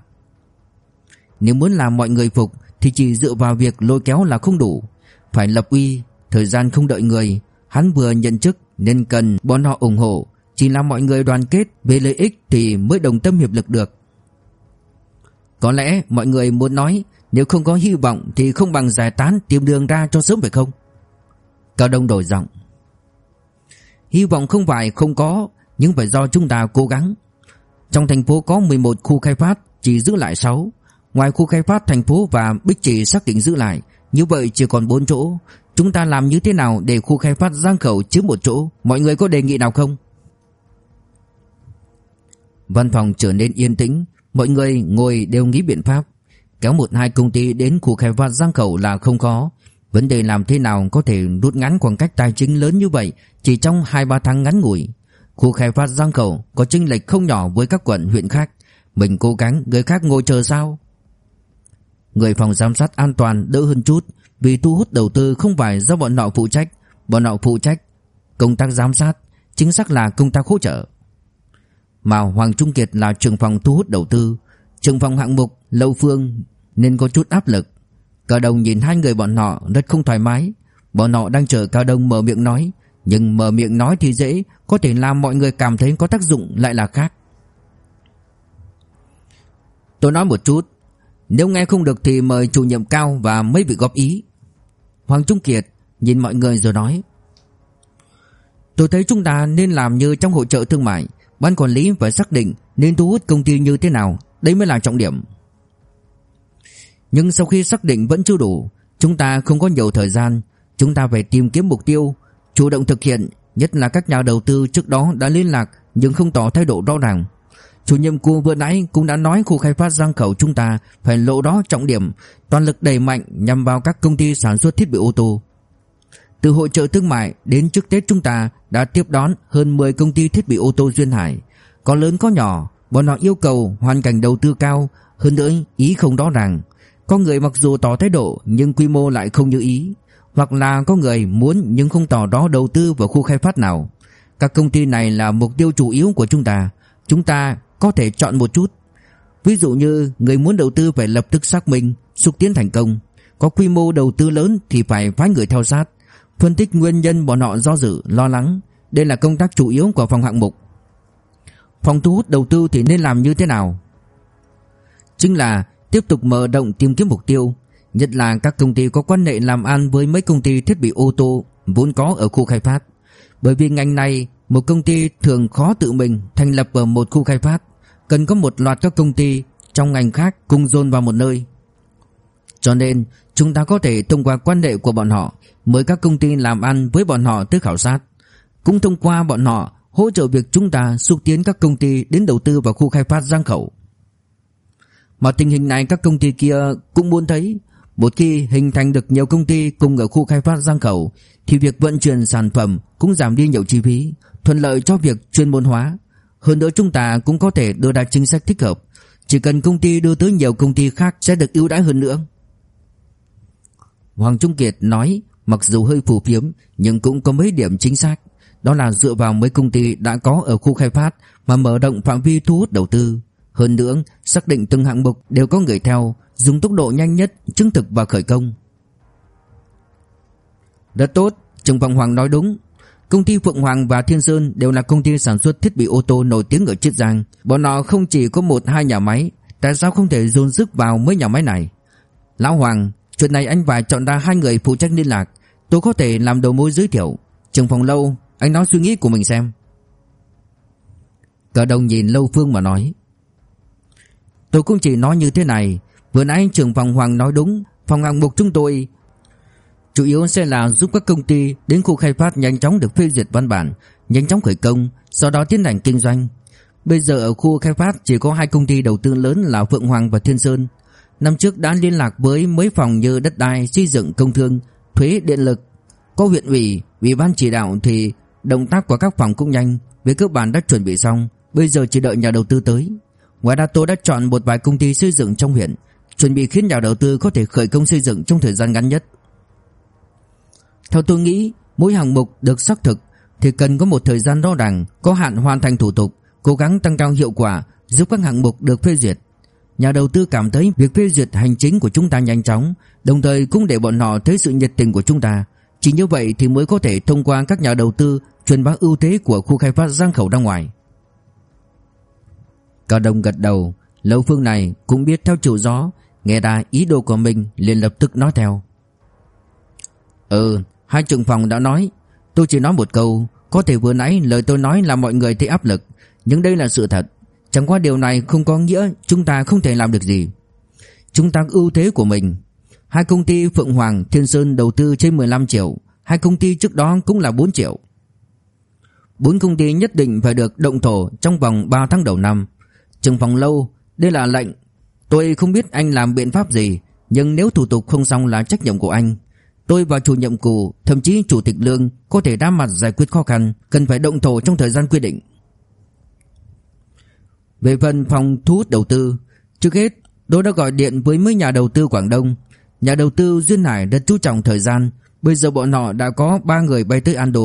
Nếu muốn làm mọi người phục thì chỉ dựa vào việc lôi kéo là không đủ. Phải lập uy, thời gian không đợi người. Hắn vừa nhận chức nên cần bọn họ ủng hộ. Chỉ là mọi người đoàn kết về lợi ích thì mới đồng tâm hiệp lực được. Có lẽ mọi người muốn nói nếu không có hy vọng thì không bằng giải tán tìm đường ra cho sớm phải không? Cao Đông đổi giọng. Hy vọng không phải không có, nhưng phải do chúng ta cố gắng. Trong thành phố có 11 khu khai phát, chỉ giữ lại 6 Ngoài khu khai phát thành phố và Bích Trì xác định giữ lại, Như vậy chỉ còn 4 chỗ. Chúng ta làm như thế nào để khu khai phát Giang Khẩu chiếm một chỗ? Mọi người có đề nghị nào không? Văn phòng trở nên yên tĩnh. Mọi người ngồi đều nghĩ biện pháp. Kéo một hai công ty đến khu khai phát Giang Khẩu là không khó. Vấn đề làm thế nào có thể rút ngắn khoảng cách tài chính lớn như vậy Chỉ trong 2-3 tháng ngắn ngủi? Khu khai phát Giang Khẩu có chênh lệch không nhỏ với các quận, huyện khác. Mình cố gắng, người khác ngồi chờ sao? Người phòng giám sát an toàn đỡ hơn chút, Vì thu hút đầu tư không phải do bọn nọ phụ trách. Bọn nọ phụ trách Công tác giám sát, Chính xác là công tác hỗ trợ. Mà Hoàng Trung Kiệt là trưởng phòng thu hút đầu tư. Trưởng phòng hạng mục Lâu Phương Nên có chút áp lực. Cao Đông nhìn hai người bọn họ rất không thoải mái Bọn họ đang chờ Cao Đông mở miệng nói Nhưng mở miệng nói thì dễ, Có thể làm mọi người cảm thấy có tác dụng lại là khác Tôi nói một chút, nếu nghe không được thì mời chủ nhiệm cao và mấy vị góp ý. Hoàng Trung Kiệt nhìn mọi người rồi nói. Tôi thấy chúng ta nên làm như trong hội trợ thương mại. Ban quản lý phải xác định nên thu hút công ty như thế nào. Đấy mới là trọng điểm. Nhưng sau khi xác định vẫn chưa đủ. Chúng ta không có nhiều thời gian. Chúng ta phải tìm kiếm mục tiêu. Chủ động thực hiện. Nhất là các nhà đầu tư trước đó đã liên lạc nhưng không tỏ thái độ rõ ràng. Chủ nhiệm cô vừa nãy cũng đã nói khu khai phát Giang Khẩu chúng ta phải lộ đó trọng điểm, toàn lực đẩy mạnh nhằm vào các công ty sản xuất thiết bị ô tô. Từ hội trợ thương mại đến trước Tết chúng ta đã tiếp đón hơn 10 công ty thiết bị ô tô duyên hải, có lớn có nhỏ, bọn họ yêu cầu hoàn cảnh đầu tư cao, hơn nữa ý không rõ ràng. Có người mặc dù tỏ thái độ nhưng quy mô lại không như ý, hoặc là có người muốn nhưng không tỏ đó đầu tư vào khu khai phát nào. Các công ty này là mục tiêu chủ yếu của chúng ta. Chúng ta có thể chọn một chút. Ví dụ như người muốn đầu tư phải lập tức xác minh, xúc tiến thành công. Có quy mô đầu tư lớn thì phải phái người theo sát, phân tích nguyên nhân bọn họ do dự, lo lắng. Đây là công tác chủ yếu của phòng hạng mục. Phòng thu hút đầu tư thì nên làm như thế nào? Chính là tiếp tục mở rộng tìm kiếm mục tiêu, nhất là các công ty có quan hệ làm ăn với mấy công ty thiết bị ô tô vốn có ở khu khai phát. Bởi vì ngành này một công ty thường khó tự mình thành lập ở một khu khai phát cần có một loạt các công ty trong ngành khác cùng dồn vào một nơi. Cho nên, chúng ta có thể thông qua quan hệ của bọn họ mời các công ty làm ăn với bọn họ tới khảo sát. Cũng thông qua bọn họ hỗ trợ việc chúng ta xúc tiến các công ty đến đầu tư vào khu khai phát Giang Khẩu. Mà tình hình này các công ty kia cũng muốn thấy. Một khi hình thành được nhiều công ty cùng ở khu khai phát Giang Khẩu thì việc vận chuyển sản phẩm cũng giảm đi nhiều chi phí, thuận lợi cho việc chuyên môn hóa. Hơn nữa chúng ta cũng có thể đưa ra chính sách thích hợp. Chỉ cần công ty đưa tới nhiều công ty khác sẽ được ưu đãi hơn nữa. Hoàng Trung Kiệt nói Mặc dù hơi phù phiếm Nhưng cũng có mấy điểm chính xác. Đó là dựa vào mấy công ty đã có ở khu khai phát Mà mở rộng phạm vi thu hút đầu tư. Hơn nữa xác định từng hạng mục đều có người theo Dùng tốc độ nhanh nhất chứng thực và khởi công. Rất tốt Trương Phong Hoàng nói đúng. Công ty Phượng Hoàng và Thiên Sơn đều là công ty sản xuất thiết bị ô tô nổi tiếng ở Chiết Giang. Bọn họ không chỉ có một hai nhà máy, tại sao không thể dồn sức vào mấy nhà máy này? Lão Hoàng Chuyện này anh phải chọn ra hai người phụ trách liên lạc. Tôi có thể làm đầu mối giới thiệu. Trường phòng lâu Anh nói suy nghĩ của mình xem. Cả đồng nhìn Lâu Phương mà nói. Tôi cũng chỉ nói như thế này. Vừa nãy trưởng phòng Hoàng nói đúng. Phòng hạng mục chúng tôi Chủ yếu sẽ là giúp các công ty Đến khu khai phát nhanh chóng được phê duyệt văn bản Nhanh chóng khởi công Sau đó tiến hành kinh doanh. Bây giờ ở khu khai phát chỉ có hai công ty đầu tư lớn là Phượng Hoàng và Thiên Sơn. Năm trước đã liên lạc với mấy phòng như đất đai, xây dựng công thương, thuế điện lực. Có huyện ủy, ủy ban chỉ đạo thì động tác của các phòng cũng nhanh. Về cơ bản đã chuẩn bị xong. Bây giờ chỉ đợi nhà đầu tư tới. Ngoài ra tôi đã chọn một vài công ty xây dựng trong huyện Chuẩn bị khiến nhà đầu tư có thể khởi công xây dựng trong thời gian ngắn nhất. Theo tôi nghĩ Mỗi hạng mục được xác thực Thì cần có một thời gian rõ ràng, Có hạn hoàn thành thủ tục Cố gắng tăng cao hiệu quả Giúp các hạng mục được phê duyệt. Nhà đầu tư cảm thấy việc phê duyệt hành chính của chúng ta nhanh chóng Đồng thời cũng để bọn họ thấy sự nhiệt tình của chúng ta. Chỉ như vậy thì mới có thể thông qua các nhà đầu tư Truyền bá ưu thế của khu khai phát Giang Khẩu ra ngoài. Cao Đông gật đầu. Lâu phương này cũng biết theo chiều gió Nghe ra ý đồ của mình liền lập tức nói theo. Ừ Hai trưởng phòng đã nói. Tôi chỉ nói một câu Có thể vừa nãy lời tôi nói là mọi người thấy áp lực Nhưng đây là sự thật. Chẳng qua điều này không có nghĩa chúng ta không thể làm được gì. Chúng ta ưu thế của mình. Hai công ty Phượng Hoàng, Thiên Sơn đầu tư trên 15 triệu Hai công ty trước đó cũng là 4 triệu. Bốn công ty nhất định phải được động thổ trong vòng 3 tháng đầu năm. Trừng phòng lâu, Đây là lệnh. Tôi không biết anh làm biện pháp gì, Nhưng nếu thủ tục không xong là trách nhiệm của anh. Tôi và chủ nhiệm cụ Thậm chí chủ tịch lương, Có thể đa mặt giải quyết khó khăn, Cần phải động thổ trong thời gian quy định. Về phần phòng thu hút đầu tư, Trước hết, tôi đã gọi điện với mấy nhà đầu tư Quảng Đông. Nhà đầu tư Duyên Hải rất chú trọng thời gian. Bây giờ bọn họ đã có 3 người bay tới Ando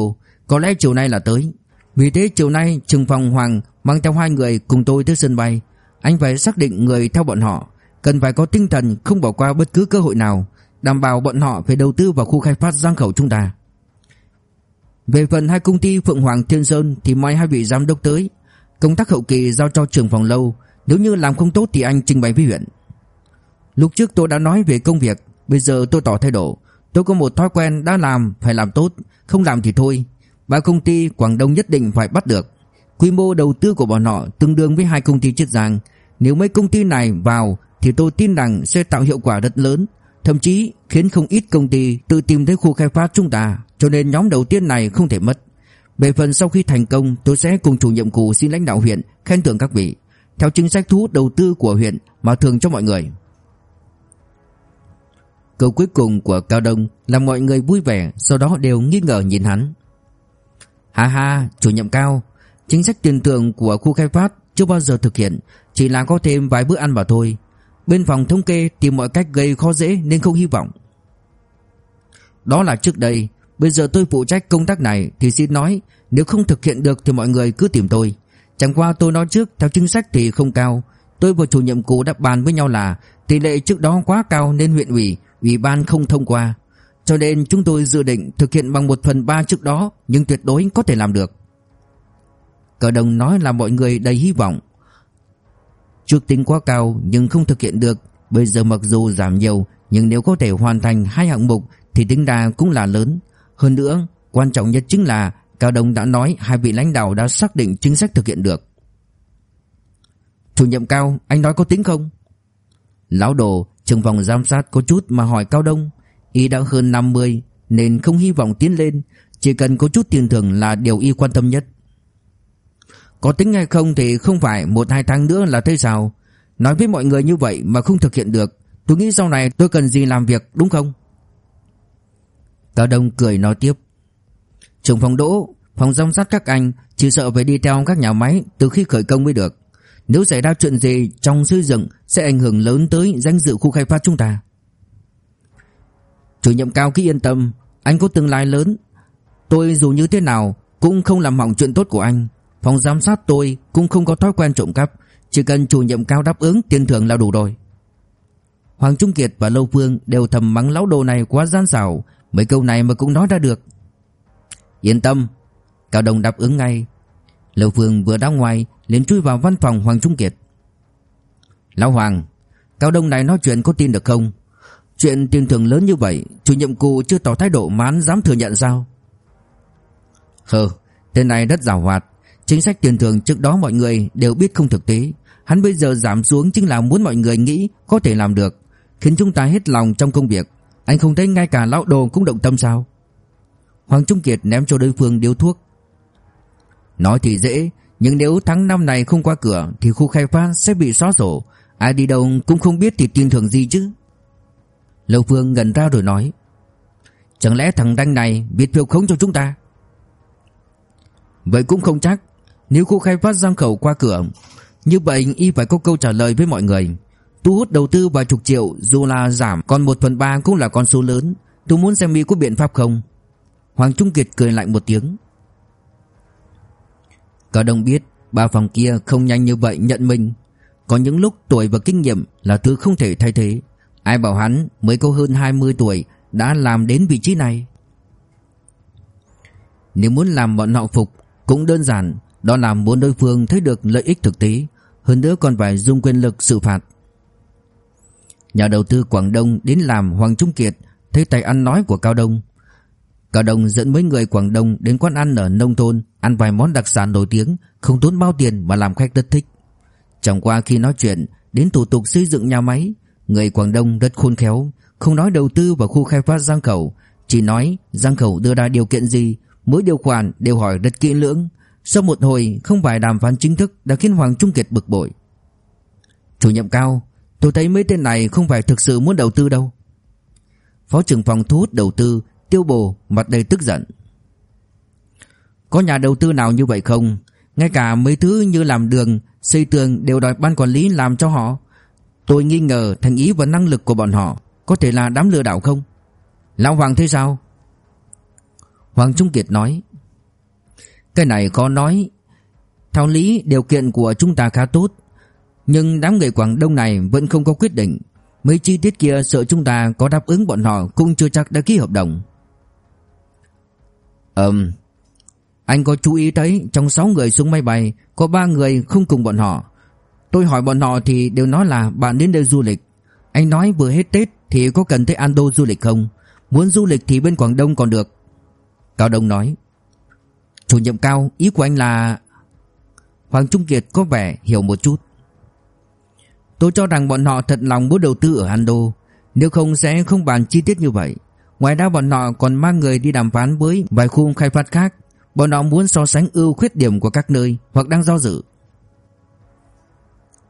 Có lẽ chiều nay là tới. Vì thế chiều nay Trừng Phòng Hoàng mang theo hai người cùng tôi tới sân bay. Anh phải xác định người theo bọn họ, Cần phải có tinh thần không bỏ qua bất cứ cơ hội nào, Đảm bảo bọn họ phải đầu tư vào khu khai phát giang khẩu chúng ta. Về phần hai công ty Phượng Hoàng Thiên Sơn Thì mời hai vị giám đốc tới. Công tác hậu kỳ giao cho trưởng phòng lâu, Nếu như làm không tốt thì anh trình bày với huyện. Lúc trước tôi đã nói về công việc, Bây giờ tôi tỏ thái độ. Tôi có một thói quen đã làm phải làm tốt, Không làm thì thôi. Ba công ty Quảng Đông nhất định phải bắt được. Quy mô đầu tư của bọn họ tương đương với hai công ty Chiết Giang Nếu mấy công ty này vào Thì tôi tin rằng sẽ tạo hiệu quả rất lớn, Thậm chí khiến không ít công ty tự tìm thấy khu khai phát chúng ta, Cho nên nhóm đầu tiên này không thể mất. Về phần sau khi thành công, tôi sẽ cùng chủ nhiệm cụ xin lãnh đạo huyện khen thưởng các vị, Theo chính sách thu hút đầu tư của huyện mà thường cho mọi người. Câu cuối cùng của Cao Đông làm mọi người vui vẻ, Sau đó đều nghi ngờ nhìn hắn. Ha ha, chủ nhiệm Cao. Chính sách tiền thưởng của khu khai phát chưa bao giờ thực hiện, Chỉ là có thêm vài bữa ăn mà thôi. Bên phòng thống kê tìm mọi cách gây khó dễ nên không hy vọng. Đó là trước đây. Bây giờ tôi phụ trách công tác này Thì xin nói, Nếu không thực hiện được thì mọi người cứ tìm tôi. Chẳng qua tôi nói trước, Theo chính sách thì không cao. Tôi và chủ nhiệm cũ đã bàn với nhau là Tỷ lệ trước đó quá cao nên huyện ủy Ủy ban không thông qua. Cho nên chúng tôi dự định thực hiện bằng một phần ba trước đó, Nhưng tuyệt đối có thể làm được. Cờ đồng nói là mọi người đầy hy vọng. Trước tính quá cao nhưng không thực hiện được, Bây giờ mặc dù giảm nhiều, Nhưng nếu có thể hoàn thành hai hạng mục Thì tính đa cũng là lớn. Hơn nữa, quan trọng nhất chính là Cao Đông đã nói hai vị lãnh đạo đã xác định chính sách thực hiện được. Chủ nhiệm Cao, anh nói có tính không? Lão đồ, trưởng phòng giám sát có chút mà hỏi Cao Đông. Y đã hơn 50 Nên không hy vọng tiến lên. Chỉ cần có chút tiền thưởng là điều y quan tâm nhất. Có tính hay không thì không phải một hai tháng nữa là thế sao. Nói với mọi người như vậy mà không thực hiện được, Tôi nghĩ sau này tôi cần gì làm việc, đúng không? Cao Đông cười nói tiếp. Trưởng phòng đỗ, Phòng giám sát các anh Chỉ sợ phải đi theo các nhà máy Từ khi khởi công mới được. Nếu xảy ra chuyện gì trong xây dựng Sẽ ảnh hưởng lớn tới danh dự khu khai phát chúng ta. Chủ nhiệm cao cứ yên tâm, Anh có tương lai lớn. Tôi dù như thế nào Cũng không làm hỏng chuyện tốt của anh. Phòng giám sát tôi cũng không có thói quen trộm cắp, Chỉ cần chủ nhiệm cao đáp ứng tiền thưởng là đủ rồi. Hoàng Trung Kiệt và Lâu Phương đều thầm mắng lão đồ này quá gian xảo, Mấy câu này mà cũng nói ra được. Yên tâm, Cao đồng đáp ứng ngay. Lâu Phương vừa ra ngoài, liền chui vào văn phòng Hoàng Trung Kiệt. Lão Hoàng, Cao Đông này nói chuyện có tin được không? Chuyện tiền thưởng lớn như vậy, Chủ nhiệm cụ chưa tỏ thái độ mán dám thừa nhận sao? Hừ, Tên này rất giàu hoạt. Chính sách tiền thưởng trước đó mọi người đều biết không thực tế. Hắn bây giờ giảm xuống chính là muốn mọi người nghĩ có thể làm được, Khiến chúng ta hết lòng trong công việc. Anh không thấy ngay cả lão đồ cũng động tâm sao? Hoàng Trung Kiệt ném cho đối phương điếu thuốc. Nói thì dễ, Nhưng nếu tháng năm này không qua cửa Thì khu khai phát sẽ bị xóa sổ. Ai đi đâu cũng không biết thì tiền thưởng gì chứ. Lâu Phương gần ra rồi nói, Chẳng lẽ thằng Đanh này biết phiêu khống cho chúng ta? Vậy cũng không chắc. Nếu khu khai phát giam khẩu qua cửa, Như vậy y phải có câu trả lời với mọi người. Thu hút đầu tư vài chục triệu, Dù là giảm, còn một phần ba cũng là con số lớn. Tôi muốn xem y có biện pháp không. Hoàng Trung Kiệt cười lạnh một tiếng. Cả đồng biết, Ba phòng kia không nhanh như vậy nhận mình. Có những lúc tuổi và kinh nghiệm Là thứ không thể thay thế. Ai bảo hắn mới có hơn 20 tuổi Đã làm đến vị trí này? Nếu muốn làm bọn họ phục, Cũng đơn giản, Đó là muốn đối phương thấy được lợi ích thực tế, Hơn nữa còn phải dùng quyền lực xử phạt. Nhà đầu tư Quảng Đông đến làm Hoàng Trung Kiệt Thấy tay ăn nói của Cao Đông. Cao Đông dẫn mấy người Quảng Đông đến quán ăn ở nông thôn, Ăn vài món đặc sản nổi tiếng, Không tốn bao tiền mà làm khách rất thích. Chẳng qua khi nói chuyện, Đến thủ tục xây dựng nhà máy Người Quảng Đông rất khôn khéo, Không nói đầu tư vào khu khai phát Giang Khẩu, Chỉ nói Giang Khẩu đưa ra điều kiện gì, Mỗi điều khoản đều hỏi rất kỹ lưỡng. Sau một hồi, không phải đàm phán chính thức Đã khiến Hoàng Trung Kiệt bực bội. Chủ nhiệm cao, Tôi thấy mấy tên này không phải thực sự muốn đầu tư đâu. Phó trưởng phòng thu hút đầu tư, Tiêu bồ mặt đầy tức giận. Có nhà đầu tư nào như vậy không? Ngay cả mấy thứ như làm đường, Xây tường đều đòi ban quản lý làm cho họ. Tôi nghi ngờ thành ý và năng lực của bọn họ. Có thể là đám lừa đảo không? Lão Hoàng thế sao? Hoàng Trung Kiệt nói, Cái này khó nói. Theo lý, điều kiện của chúng ta khá tốt. Nhưng đám người Quảng Đông này vẫn không có quyết định. Mấy chi tiết kia sợ chúng ta có đáp ứng bọn họ Cũng chưa chắc đã ký hợp đồng. Ừm Anh có chú ý thấy Trong 6 người xuống máy bay, Có 3 người không cùng bọn họ. Tôi hỏi bọn họ thì đều nói là bạn đến đây du lịch. Anh nói vừa hết Tết Thì có cần tới Ando du lịch không? Muốn du lịch thì bên Quảng Đông còn được. Cao Đông nói, Chủ nhiệm Cao, ý của anh là Hoàng Trung Kiệt có vẻ hiểu một chút. Tôi cho rằng bọn họ thật lòng muốn đầu tư ở Ando. Nếu không sẽ không bàn chi tiết như vậy. Ngoài ra bọn họ còn mang người đi đàm phán với vài khu khai phát khác. Bọn họ muốn so sánh ưu khuyết điểm của các nơi Hoặc đang do dự.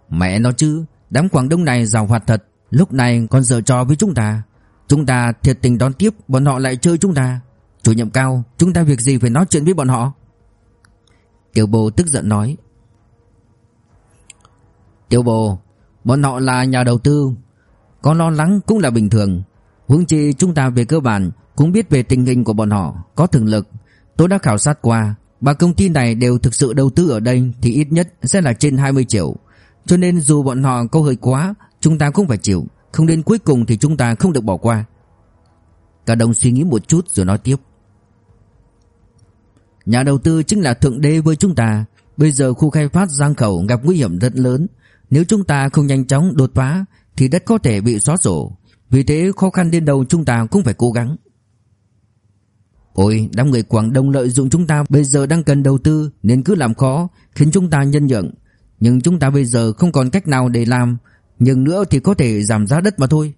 Mẹ nó chứ, Đám Quảng Đông này giàu hoạt thật. Lúc này còn dở trò với chúng ta. Chúng ta thiệt tình đón tiếp, Bọn họ lại chơi chúng ta. Chủ nhiệm cao, Chúng ta việc gì phải nói chuyện với bọn họ? Tiểu bồ tức giận nói. Tiểu bồ, Bọn họ là nhà đầu tư. Có lo lắng cũng là bình thường. Huống chi chúng ta về cơ bản Cũng biết về tình hình của bọn họ, Có thường lực. Tôi đã khảo sát qua, Ba công ty này đều thực sự đầu tư ở đây Thì ít nhất sẽ là trên 20 triệu. Cho nên dù bọn họ có hơi quá, Chúng ta cũng phải chịu. Không đến cuối cùng thì chúng ta không được bỏ qua. Cả đồng suy nghĩ một chút rồi nói tiếp. Nhà đầu tư chính là thượng đế với chúng ta. Bây giờ khu khai phát Giang Khẩu gặp nguy hiểm rất lớn. Nếu chúng ta không nhanh chóng đột phá, Thì đất có thể bị xóa sổ. Vì thế khó khăn đến đầu chúng ta cũng phải cố gắng. Ôi, đám người Quảng Đông lợi dụng chúng ta. Bây giờ đang cần đầu tư, Nên cứ làm khó, Khiến chúng ta nhân nhượng. Nhưng chúng ta bây giờ không còn cách nào để làm, Nhưng nữa thì có thể giảm giá đất mà thôi.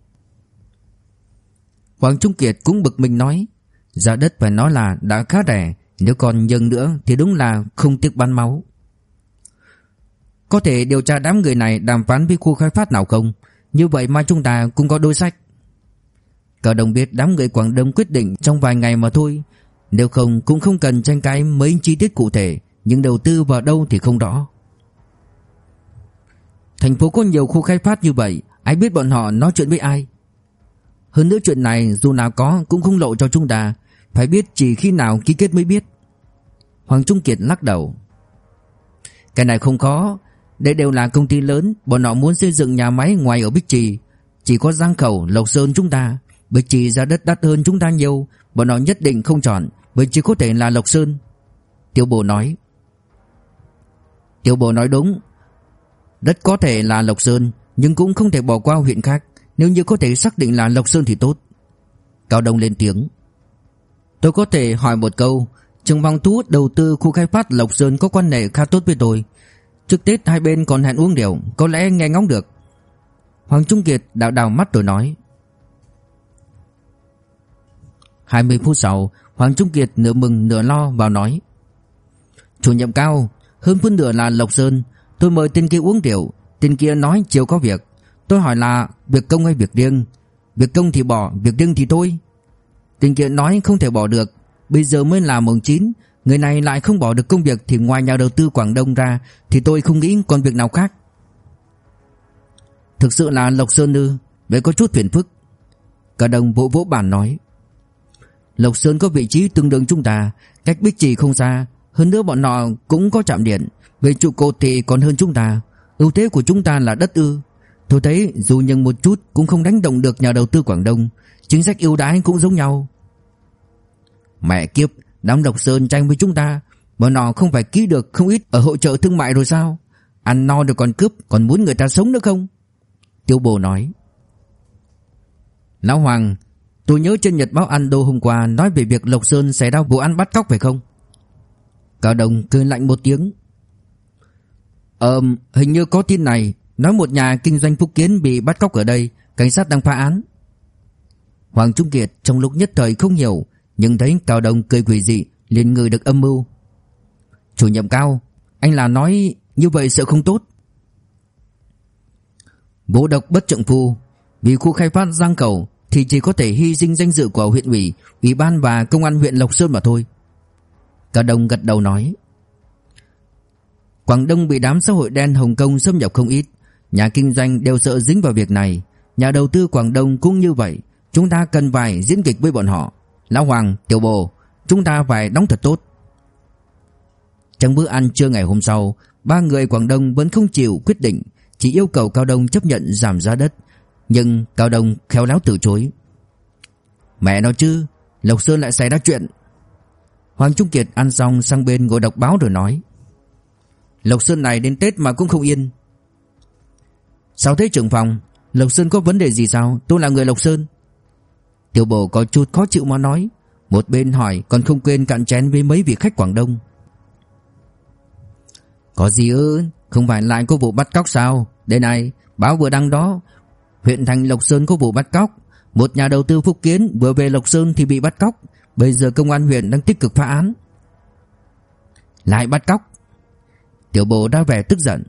Hoàng Trung Kiệt cũng bực mình nói, Giá đất phải nói là đã khá rẻ, Nếu còn nhân nữa thì đúng là không tiếc bán máu. Có thể điều tra đám người này đàm phán với khu khai phát nào không? Như vậy mà chúng ta cũng có đôi sách. Cả đồng biết đám người Quảng Đông quyết định trong vài ngày mà thôi. Nếu không cũng không cần tranh cãi mấy chi tiết cụ thể, Nhưng đầu tư vào đâu thì không rõ. Thành phố có nhiều khu khai phát như vậy Ai biết bọn họ nói chuyện với ai? Hơn nữa chuyện này dù nào có cũng không lộ cho chúng ta. Phải biết chỉ khi nào ký kết mới biết. Hoàng Trung Kiệt lắc đầu. Cái này không khó. Đây đều là công ty lớn Bọn họ muốn xây dựng nhà máy ngoài ở Bích Trì. Chỉ có Giang Khẩu, Lộc Sơn chúng ta. Bích Trì giá đất đắt hơn chúng ta nhiều Bọn họ nhất định không chọn. Bởi chỉ có thể là Lộc Sơn. Tiểu Bồ nói. Tiểu Bồ nói đúng. Đất có thể là Lộc Sơn, Nhưng cũng không thể bỏ qua huyện khác. Nếu như có thể xác định là Lộc Sơn thì tốt. Cao Đông lên tiếng. Tôi có thể hỏi một câu. Trường vòng thu hút đầu tư khu khai phát Lộc Sơn có quan hệ khá tốt với tôi. Trước Tết hai bên còn hẹn uống rượu, Có lẽ nghe ngóng được. Hoàng Trung Kiệt đảo đảo mắt rồi nói. 20 phút sau, Hoàng Trung Kiệt nửa mừng nửa lo vào nói. Chủ nhiệm cao, Hơn phân nửa là Lộc Sơn Tôi mời tên kia uống rượu. Tên kia nói chiều có việc. Tôi hỏi là, việc công hay việc riêng? Việc công thì bỏ, Việc riêng thì thôi Tên kia nói không thể bỏ được. Bây giờ mới là mùng 9 Người này lại không bỏ được công việc Thì ngoài nhà đầu tư Quảng Đông ra Thì tôi không nghĩ còn việc nào khác. Thực sự là Lộc Sơn ư, Vậy có chút phiền phức. Cả đồng vỗ vỗ bản nói, Lộc Sơn có vị trí tương đương chúng ta, Cách Bích Trì không xa, Hơn nữa bọn nọ cũng có chạm điện. Về trụ cột thì còn hơn chúng ta. Ưu thế của chúng ta là đất ư. Tôi thấy dù nhân một chút Cũng không đánh động được nhà đầu tư Quảng Đông. Chính sách ưu đãi cũng giống nhau. Mẹ kiếp, Đám Lộc Sơn tranh với chúng ta. Bọn họ không phải ký được không ít ở hội trợ thương mại rồi sao? Ăn no được còn cướp, Còn muốn người ta sống nữa không? Tiêu bồ nói. Lão Hoàng, Tôi nhớ trên nhật báo Ando hôm qua Nói về việc Lộc Sơn xảy ra vụ ăn bắt cóc phải không? Cao Đồng cười lạnh một tiếng. Ờm, hình như có tin này. Nói một nhà kinh doanh phúc kiến bị bắt cóc ở đây, Cảnh sát đang phá án. Hoàng Trung Kiệt trong lúc nhất thời không hiểu, Nhưng thấy Cao Đồng cười quỷ dị, liền người được âm mưu. Chủ nhiệm Cao, Anh là nói như vậy sợ không tốt. Bố độc bất trọng phu, Vì khu khai phát Giang Cầu Thì chỉ có thể hy sinh danh dự của huyện ủy Ủy ban và công an huyện Lộc Sơn mà thôi. Cao Đông gật đầu nói. Quảng Đông bị đám xã hội đen Hồng Kông xâm nhập không ít. Nhà kinh doanh đều sợ dính vào việc này. Nhà đầu tư Quảng Đông cũng như vậy. Chúng ta cần phải diễn kịch với bọn họ. Lão Hoàng, Tiểu Bồ Chúng ta phải đóng thật tốt. Trong bữa ăn trưa ngày hôm sau Ba người Quảng Đông vẫn không chịu quyết định Chỉ yêu cầu Cao Đông chấp nhận giảm giá đất. Nhưng Cao Đông khéo léo từ chối. Mẹ nó chứ Lộc Sơn lại xảy ra chuyện. Hoàng Trung Kiệt ăn xong sang bên ngồi đọc báo rồi nói Lộc Sơn này đến Tết mà cũng không yên. Sao thế trưởng phòng? Lộc Sơn có vấn đề gì sao? Tôi là người Lộc Sơn. Tiểu bổ có chút khó chịu mà nói. Một bên hỏi, còn không quên cạn chén với mấy vị khách Quảng Đông. Có gì ư? Không phải lại có vụ bắt cóc sao? Đây này, báo vừa đăng đó. Huyện thành Lộc Sơn có vụ bắt cóc. Một nhà đầu tư Phúc Kiến vừa về Lộc Sơn thì bị bắt cóc. Bây giờ công an huyện đang tích cực phá án. Lại bắt cóc. Tiểu bộ đã vẻ tức giận.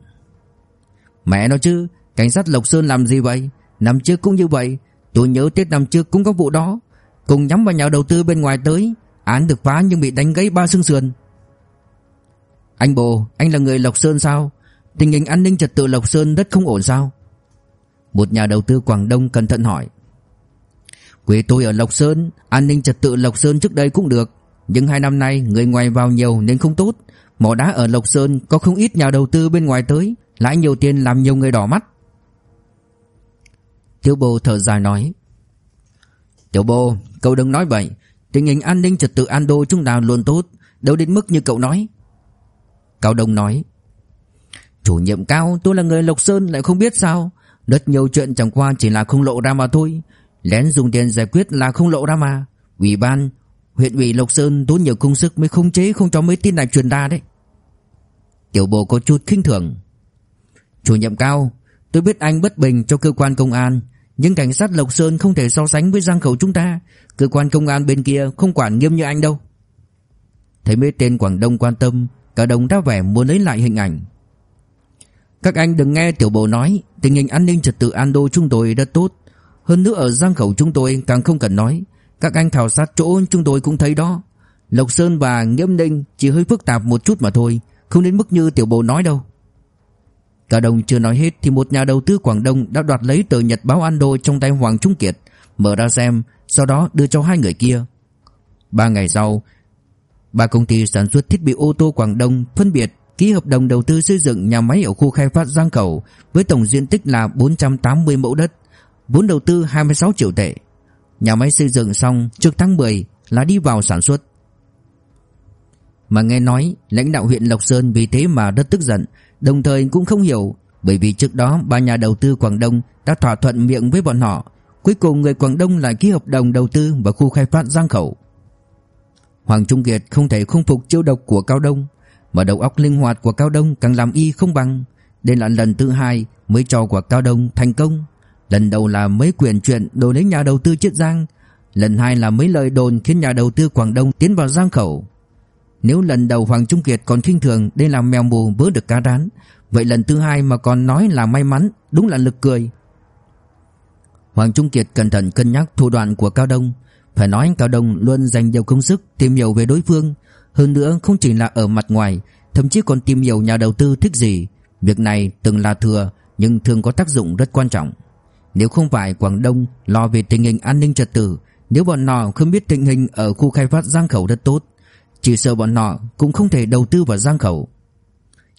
Mẹ nó chứ, Cảnh sát Lộc Sơn làm gì vậy? Năm trước cũng như vậy. Tôi nhớ Tết năm trước cũng có vụ đó. Cùng nhắm vào nhà đầu tư bên ngoài tới. Án được phá nhưng bị đánh gãy ba xương sườn. Anh bồ, Anh là người Lộc Sơn sao? Tình hình an ninh trật tự Lộc Sơn rất không ổn sao? Một nhà đầu tư Quảng Đông cẩn thận hỏi. Quê tôi ở Lộc Sơn, An ninh trật tự Lộc Sơn trước đây cũng được. Nhưng hai năm nay, người ngoài vào nhiều nên không tốt. Mỏ đá ở Lộc Sơn có không ít nhà đầu tư bên ngoài tới, Lãi nhiều tiền làm nhiều người đỏ mắt. Tiểu bồ thở dài nói, Tiểu bồ, Cậu đừng nói vậy. Tình hình an ninh trật tự An Đô chúng ta luôn tốt Đâu đến mức như cậu nói. Cao Đông nói, Chủ nhiệm cao, tôi là người Lộc Sơn lại không biết sao. Rất nhiều chuyện chẳng qua chỉ là không lộ ra mà thôi. Lén dùng tiền giải quyết là không lộ ra mà. Ủy ban Huyện ủy Lộc Sơn tốn nhiều công sức mới khống chế không cho mấy tin này truyền ra đấy. Tiểu bộ có chút khinh thường. Chủ nhiệm cao, Tôi biết anh bất bình cho cơ quan công an, Nhưng cảnh sát Lộc Sơn không thể so sánh với giang khẩu chúng ta. Cơ quan công an bên kia không quản nghiêm như anh đâu. Thấy mấy tên Quảng Đông quan tâm, Cả đồng đã vẻ muốn lấy lại hình ảnh. Các anh đừng nghe tiểu bộ nói, Tình hình an ninh trật tự An Đô chúng tôi đã tốt. Hơn nữa ở giang khẩu chúng tôi càng không cần nói các anh khảo sát chỗ chúng tôi cũng thấy đó Lộc Sơn và Nghiễm Ninh chỉ hơi phức tạp một chút mà thôi Không đến mức như tiểu bộ nói đâu Cả đồng chưa nói hết thì một nhà đầu tư Quảng Đông đã đoạt lấy tờ nhật báo Ando trong tay Hoàng Trung Kiệt, mở ra xem, sau đó đưa cho hai người kia. Ba ngày sau, ba công ty sản xuất thiết bị ô tô Quảng Đông phân biệt ký hợp đồng đầu tư xây dựng nhà máy ở khu khai phát Giang Cầu với tổng diện tích là 480 mẫu đất, vốn đầu tư 26 triệu tệ. Nhà máy xây dựng xong trước tháng 10 là đi vào sản xuất. Mà nghe nói, lãnh đạo huyện Lộc Sơn vì thế mà rất tức giận, Đồng thời cũng không hiểu, Bởi vì trước đó ba nhà đầu tư Quảng Đông đã thỏa thuận miệng với bọn họ, Cuối cùng người Quảng Đông lại ký hợp đồng đầu tư vào khu khai phát Giang Khẩu Hoàng Trung Kiệt không thể không phục chiêu độc của Cao Đông, Mà đầu óc linh hoạt của Cao Đông càng làm y không bằng Đây là lần thứ hai mới cho của Cao Đông thành công Lần đầu là mấy quyền chuyện đổi lấy nhà đầu tư Chiết Giang, Lần hai là mấy lời đồn khiến nhà đầu tư Quảng Đông tiến vào Giang Khẩu. Nếu lần đầu Hoàng Trung Kiệt còn khinh thường, đây là mèo mù vớ được cá rán. Vậy lần thứ hai mà còn nói là may mắn, Đúng là lực cười. Hoàng Trung Kiệt cẩn thận cân nhắc thủ đoạn của Cao Đông. Phải nói Cao Đông luôn dành nhiều công sức tìm hiểu về đối phương. Hơn nữa không chỉ là ở mặt ngoài, Thậm chí còn tìm hiểu nhà đầu tư thích gì. Việc này từng là thừa, Nhưng thường có tác dụng rất quan trọng. Nếu không phải Quảng Đông lo về tình hình an ninh trật tự Nếu bọn nọ không biết tình hình ở khu khai phát Giang Khẩu rất tốt Chỉ sợ bọn nọ cũng không thể đầu tư vào Giang Khẩu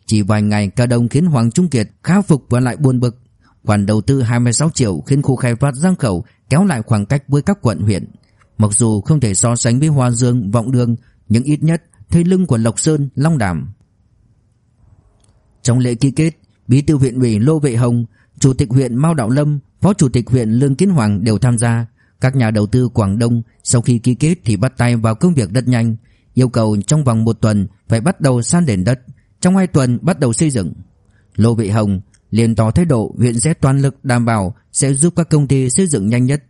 Chỉ vài ngày Cao Đông khiến Hoàng Trung Kiệt khá phục và lại buồn bực Khoản đầu tư 26 triệu khiến khu khai phát Giang Khẩu kéo lại khoảng cách với các quận huyện. Mặc dù không thể so sánh với Hoa Dương, Vọng Đường, nhưng ít nhất thấy lưng của Lộc Sơn, Long Đàm. Trong lễ ký kết, Bí thư huyện ủy Lô Vệ Hồng, Chủ tịch huyện Mao Đạo Lâm, Phó Chủ tịch huyện Lương Kiến Hoàng đều tham gia. Các nhà đầu tư Quảng Đông sau khi ký kết thì bắt tay vào công việc đất nhanh, yêu cầu trong vòng một tuần phải bắt đầu san đền đất, trong hai tuần bắt đầu xây dựng. Lô Vị Hồng liền tỏ thái độ huyện sẽ toàn lực đảm bảo sẽ giúp các công ty xây dựng nhanh nhất,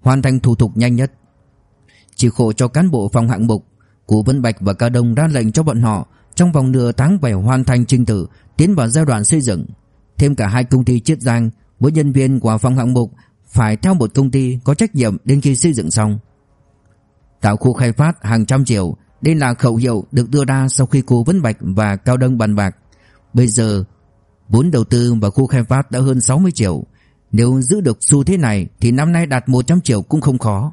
hoàn thành thủ tục nhanh nhất. Chỉ khổ cho cán bộ phòng hạng mục, của Vân Bạch và Cao Đông ra lệnh cho bọn họ trong vòng nửa tháng phải hoàn thành trình tự tiến vào giai đoạn xây dựng. Thêm cả hai công ty chiết giang, mỗi nhân viên của phòng hạng mục phải theo một công ty có trách nhiệm đến khi xây dựng xong. Tạo khu khai phát hàng trăm triệu, đây là khẩu hiệu được đưa ra sau khi cố Vân Bạch và Cao Đông bàn bạc. Bây giờ Vốn đầu tư vào khu khai phát đã hơn 60 triệu Nếu giữ được xu thế này Thì năm nay đạt 100 triệu cũng không khó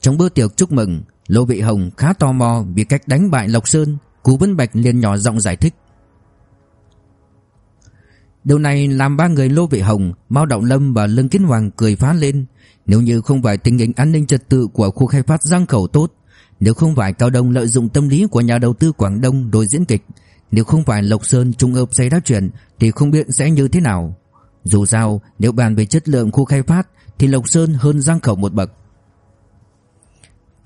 Trong bữa tiệc chúc mừng Lô Vị Hồng khá tò mò Vì cách đánh bại Lộc Sơn Cú Vân Bạch liền nhỏ giọng giải thích Điều này làm ba người Lô Vị Hồng, Mao Đạo Lâm và Lương Kiến Hoàng cười phá lên. Nếu như không phải tình hình an ninh trật tự Của khu khai phát Giang Khẩu tốt, Nếu không phải Cao Đông lợi dụng tâm lý Của nhà đầu tư Quảng Đông đối diễn kịch, nếu không phải Lộc Sơn trung hợp xảy ra chuyện Thì không biết sẽ như thế nào. Dù sao, nếu bàn về chất lượng khu khai phát Thì Lộc Sơn hơn Giang Khẩu một bậc.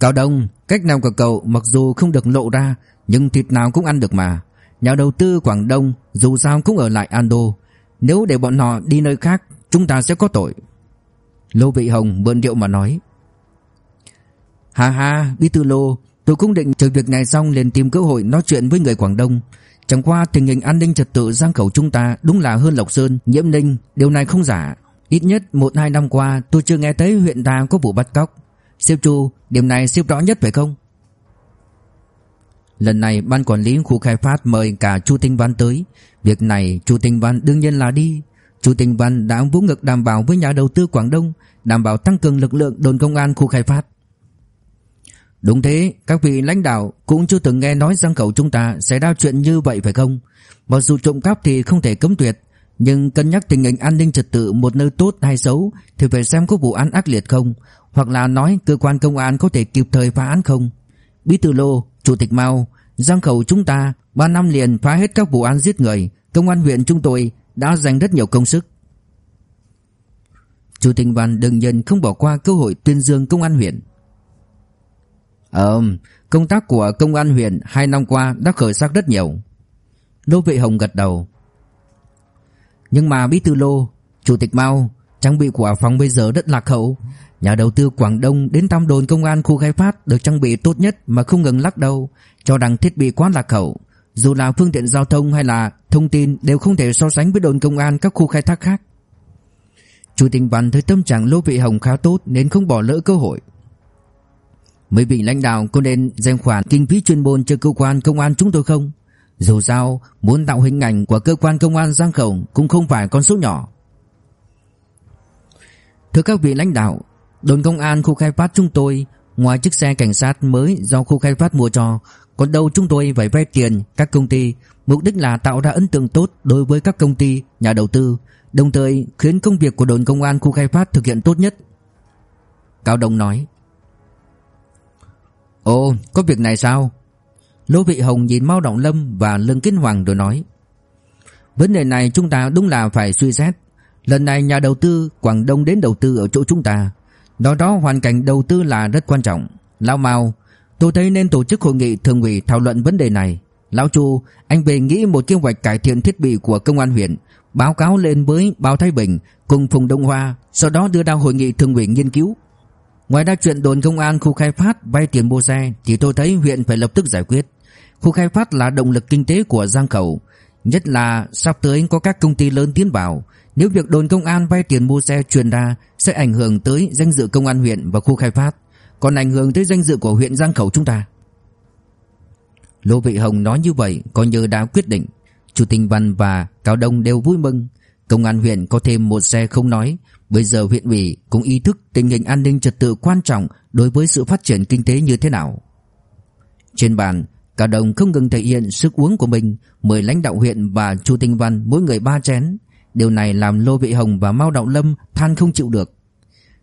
Cao Đông, Cách nào của cậu mặc dù không được lộ ra, Nhưng thịt nào cũng ăn được mà. Nhà đầu tư Quảng Đông Dù sao cũng ở lại Ando nếu để bọn họ đi nơi khác Chúng ta sẽ có tội Lô Vị Hồng bơn điệu mà nói Hà hà Bí Thư Lô Tôi cũng định chờ việc này xong liền tìm cơ hội nói chuyện với người Quảng Đông Chẳng qua tình hình an ninh trật tự giang khẩu chúng ta đúng là hơn Lộc Sơn, Nhiễm Ninh, điều này không giả. Ít nhất 1-2 năm qua tôi chưa nghe thấy huyện ta có vụ bắt cóc. Siêu Chu, điểm này siêu rõ nhất phải không? Lần này ban quản lý khu khai phát mời cả Chu Tinh Văn tới. Việc này Chu Tinh Văn đương nhiên là đi. Chu Tinh Văn đã vỗ ngực đảm bảo với nhà đầu tư Quảng Đông, đảm bảo tăng cường lực lượng đồn công an khu khai phát. Đúng thế, các vị lãnh đạo cũng chưa từng nghe nói rằng khẩu chúng ta sẽ ra chuyện như vậy phải không? Mặc dù trộm cắp thì không thể cấm tuyệt, nhưng cân nhắc tình hình an ninh trật tự một nơi tốt hay xấu thì phải xem có vụ án ác liệt không, hoặc là nói cơ quan công an có thể kịp thời phá án không. Bí thư Lô, Chủ tịch Mao, giang khẩu chúng ta 3 năm liền phá hết các vụ án giết người, công an huyện chúng tôi đã dành rất nhiều công sức. Chủ tịch Văn đương nhiên không bỏ qua cơ hội tuyên dương công an huyện. Ờ, công tác của công an huyện hai năm qua đã khởi sắc rất nhiều. Lô Vệ Hồng gật đầu. Nhưng mà Bí thư Lô, Chủ tịch Mao, trang bị của phòng bây giờ rất lạc hậu. Nhà đầu tư Quảng Đông đến thăm đồn công an khu khai phát được trang bị tốt nhất mà không ngừng lắc đầu, cho rằng thiết bị quá lạc hậu. Dù là phương tiện giao thông hay là thông tin đều không thể so sánh với đồn công an các khu khai thác khác. Chủ tịch Văn thấy tâm trạng Lô Vị Hồng khá tốt nên không bỏ lỡ cơ hội. Mấy vị lãnh đạo có nên dành khoản kinh phí chuyên môn cho cơ quan công an chúng tôi không? Dù sao, muốn tạo hình ảnh của cơ quan công an Giang Khẩu cũng không phải con số nhỏ. Thưa các vị lãnh đạo, đồn công an khu khai phát chúng tôi, ngoài chiếc xe cảnh sát mới do khu khai phát mua cho, còn đâu chúng tôi phải vay tiền các công ty, mục đích là tạo ra ấn tượng tốt đối với các công ty, nhà đầu tư, đồng thời khiến công việc của đồn công an khu khai phát thực hiện tốt nhất. Cao Đông nói. Ồ có việc này sao? Lô Vị Hồng nhìn Mao Động Lâm và Lương Kiến Hoàng rồi nói. Vấn đề này chúng ta đúng là phải suy xét. Lần này nhà đầu tư Quảng Đông đến đầu tư ở chỗ chúng ta. Đó đó, hoàn cảnh đầu tư là rất quan trọng. Lão Mao, Tôi thấy nên tổ chức hội nghị thường ủy thảo luận vấn đề này. Lão Chu, Anh về nghĩ một kế hoạch cải thiện thiết bị của công an huyện, Báo cáo lên với Báo Thái Bình Cùng Phùng Đông Hoa, Sau đó đưa ra hội nghị thường ủy nghiên cứu. Ngoài ra chuyện đồn công an khu khai phát vay tiền mua xe Thì tôi thấy huyện phải lập tức giải quyết. Khu khai phát là động lực kinh tế của Giang Khẩu, Nhất là sắp tới có các công ty lớn tiến vào. Nếu việc đồn công an vay tiền mua xe truyền ra Sẽ ảnh hưởng tới danh dự công an huyện và khu khai phát, Còn ảnh hưởng tới danh dự của huyện Giang Khẩu chúng ta. Lô Vị Hồng nói như vậy, coi như đã quyết định. Chủ tịch Văn và Cao Đông đều vui mừng. Công an huyện có thêm một xe không nói. Bây giờ huyện ủy cũng ý thức tình hình an ninh trật tự quan trọng Đối với sự phát triển kinh tế như thế nào. Trên bàn, Cao Đông không ngừng thể hiện sức uống của mình, Mời lãnh đạo huyện và Chu Tinh Văn mỗi người ba chén. Điều này làm Lô Vị Hồng và Mao Đạo Lâm than không chịu được.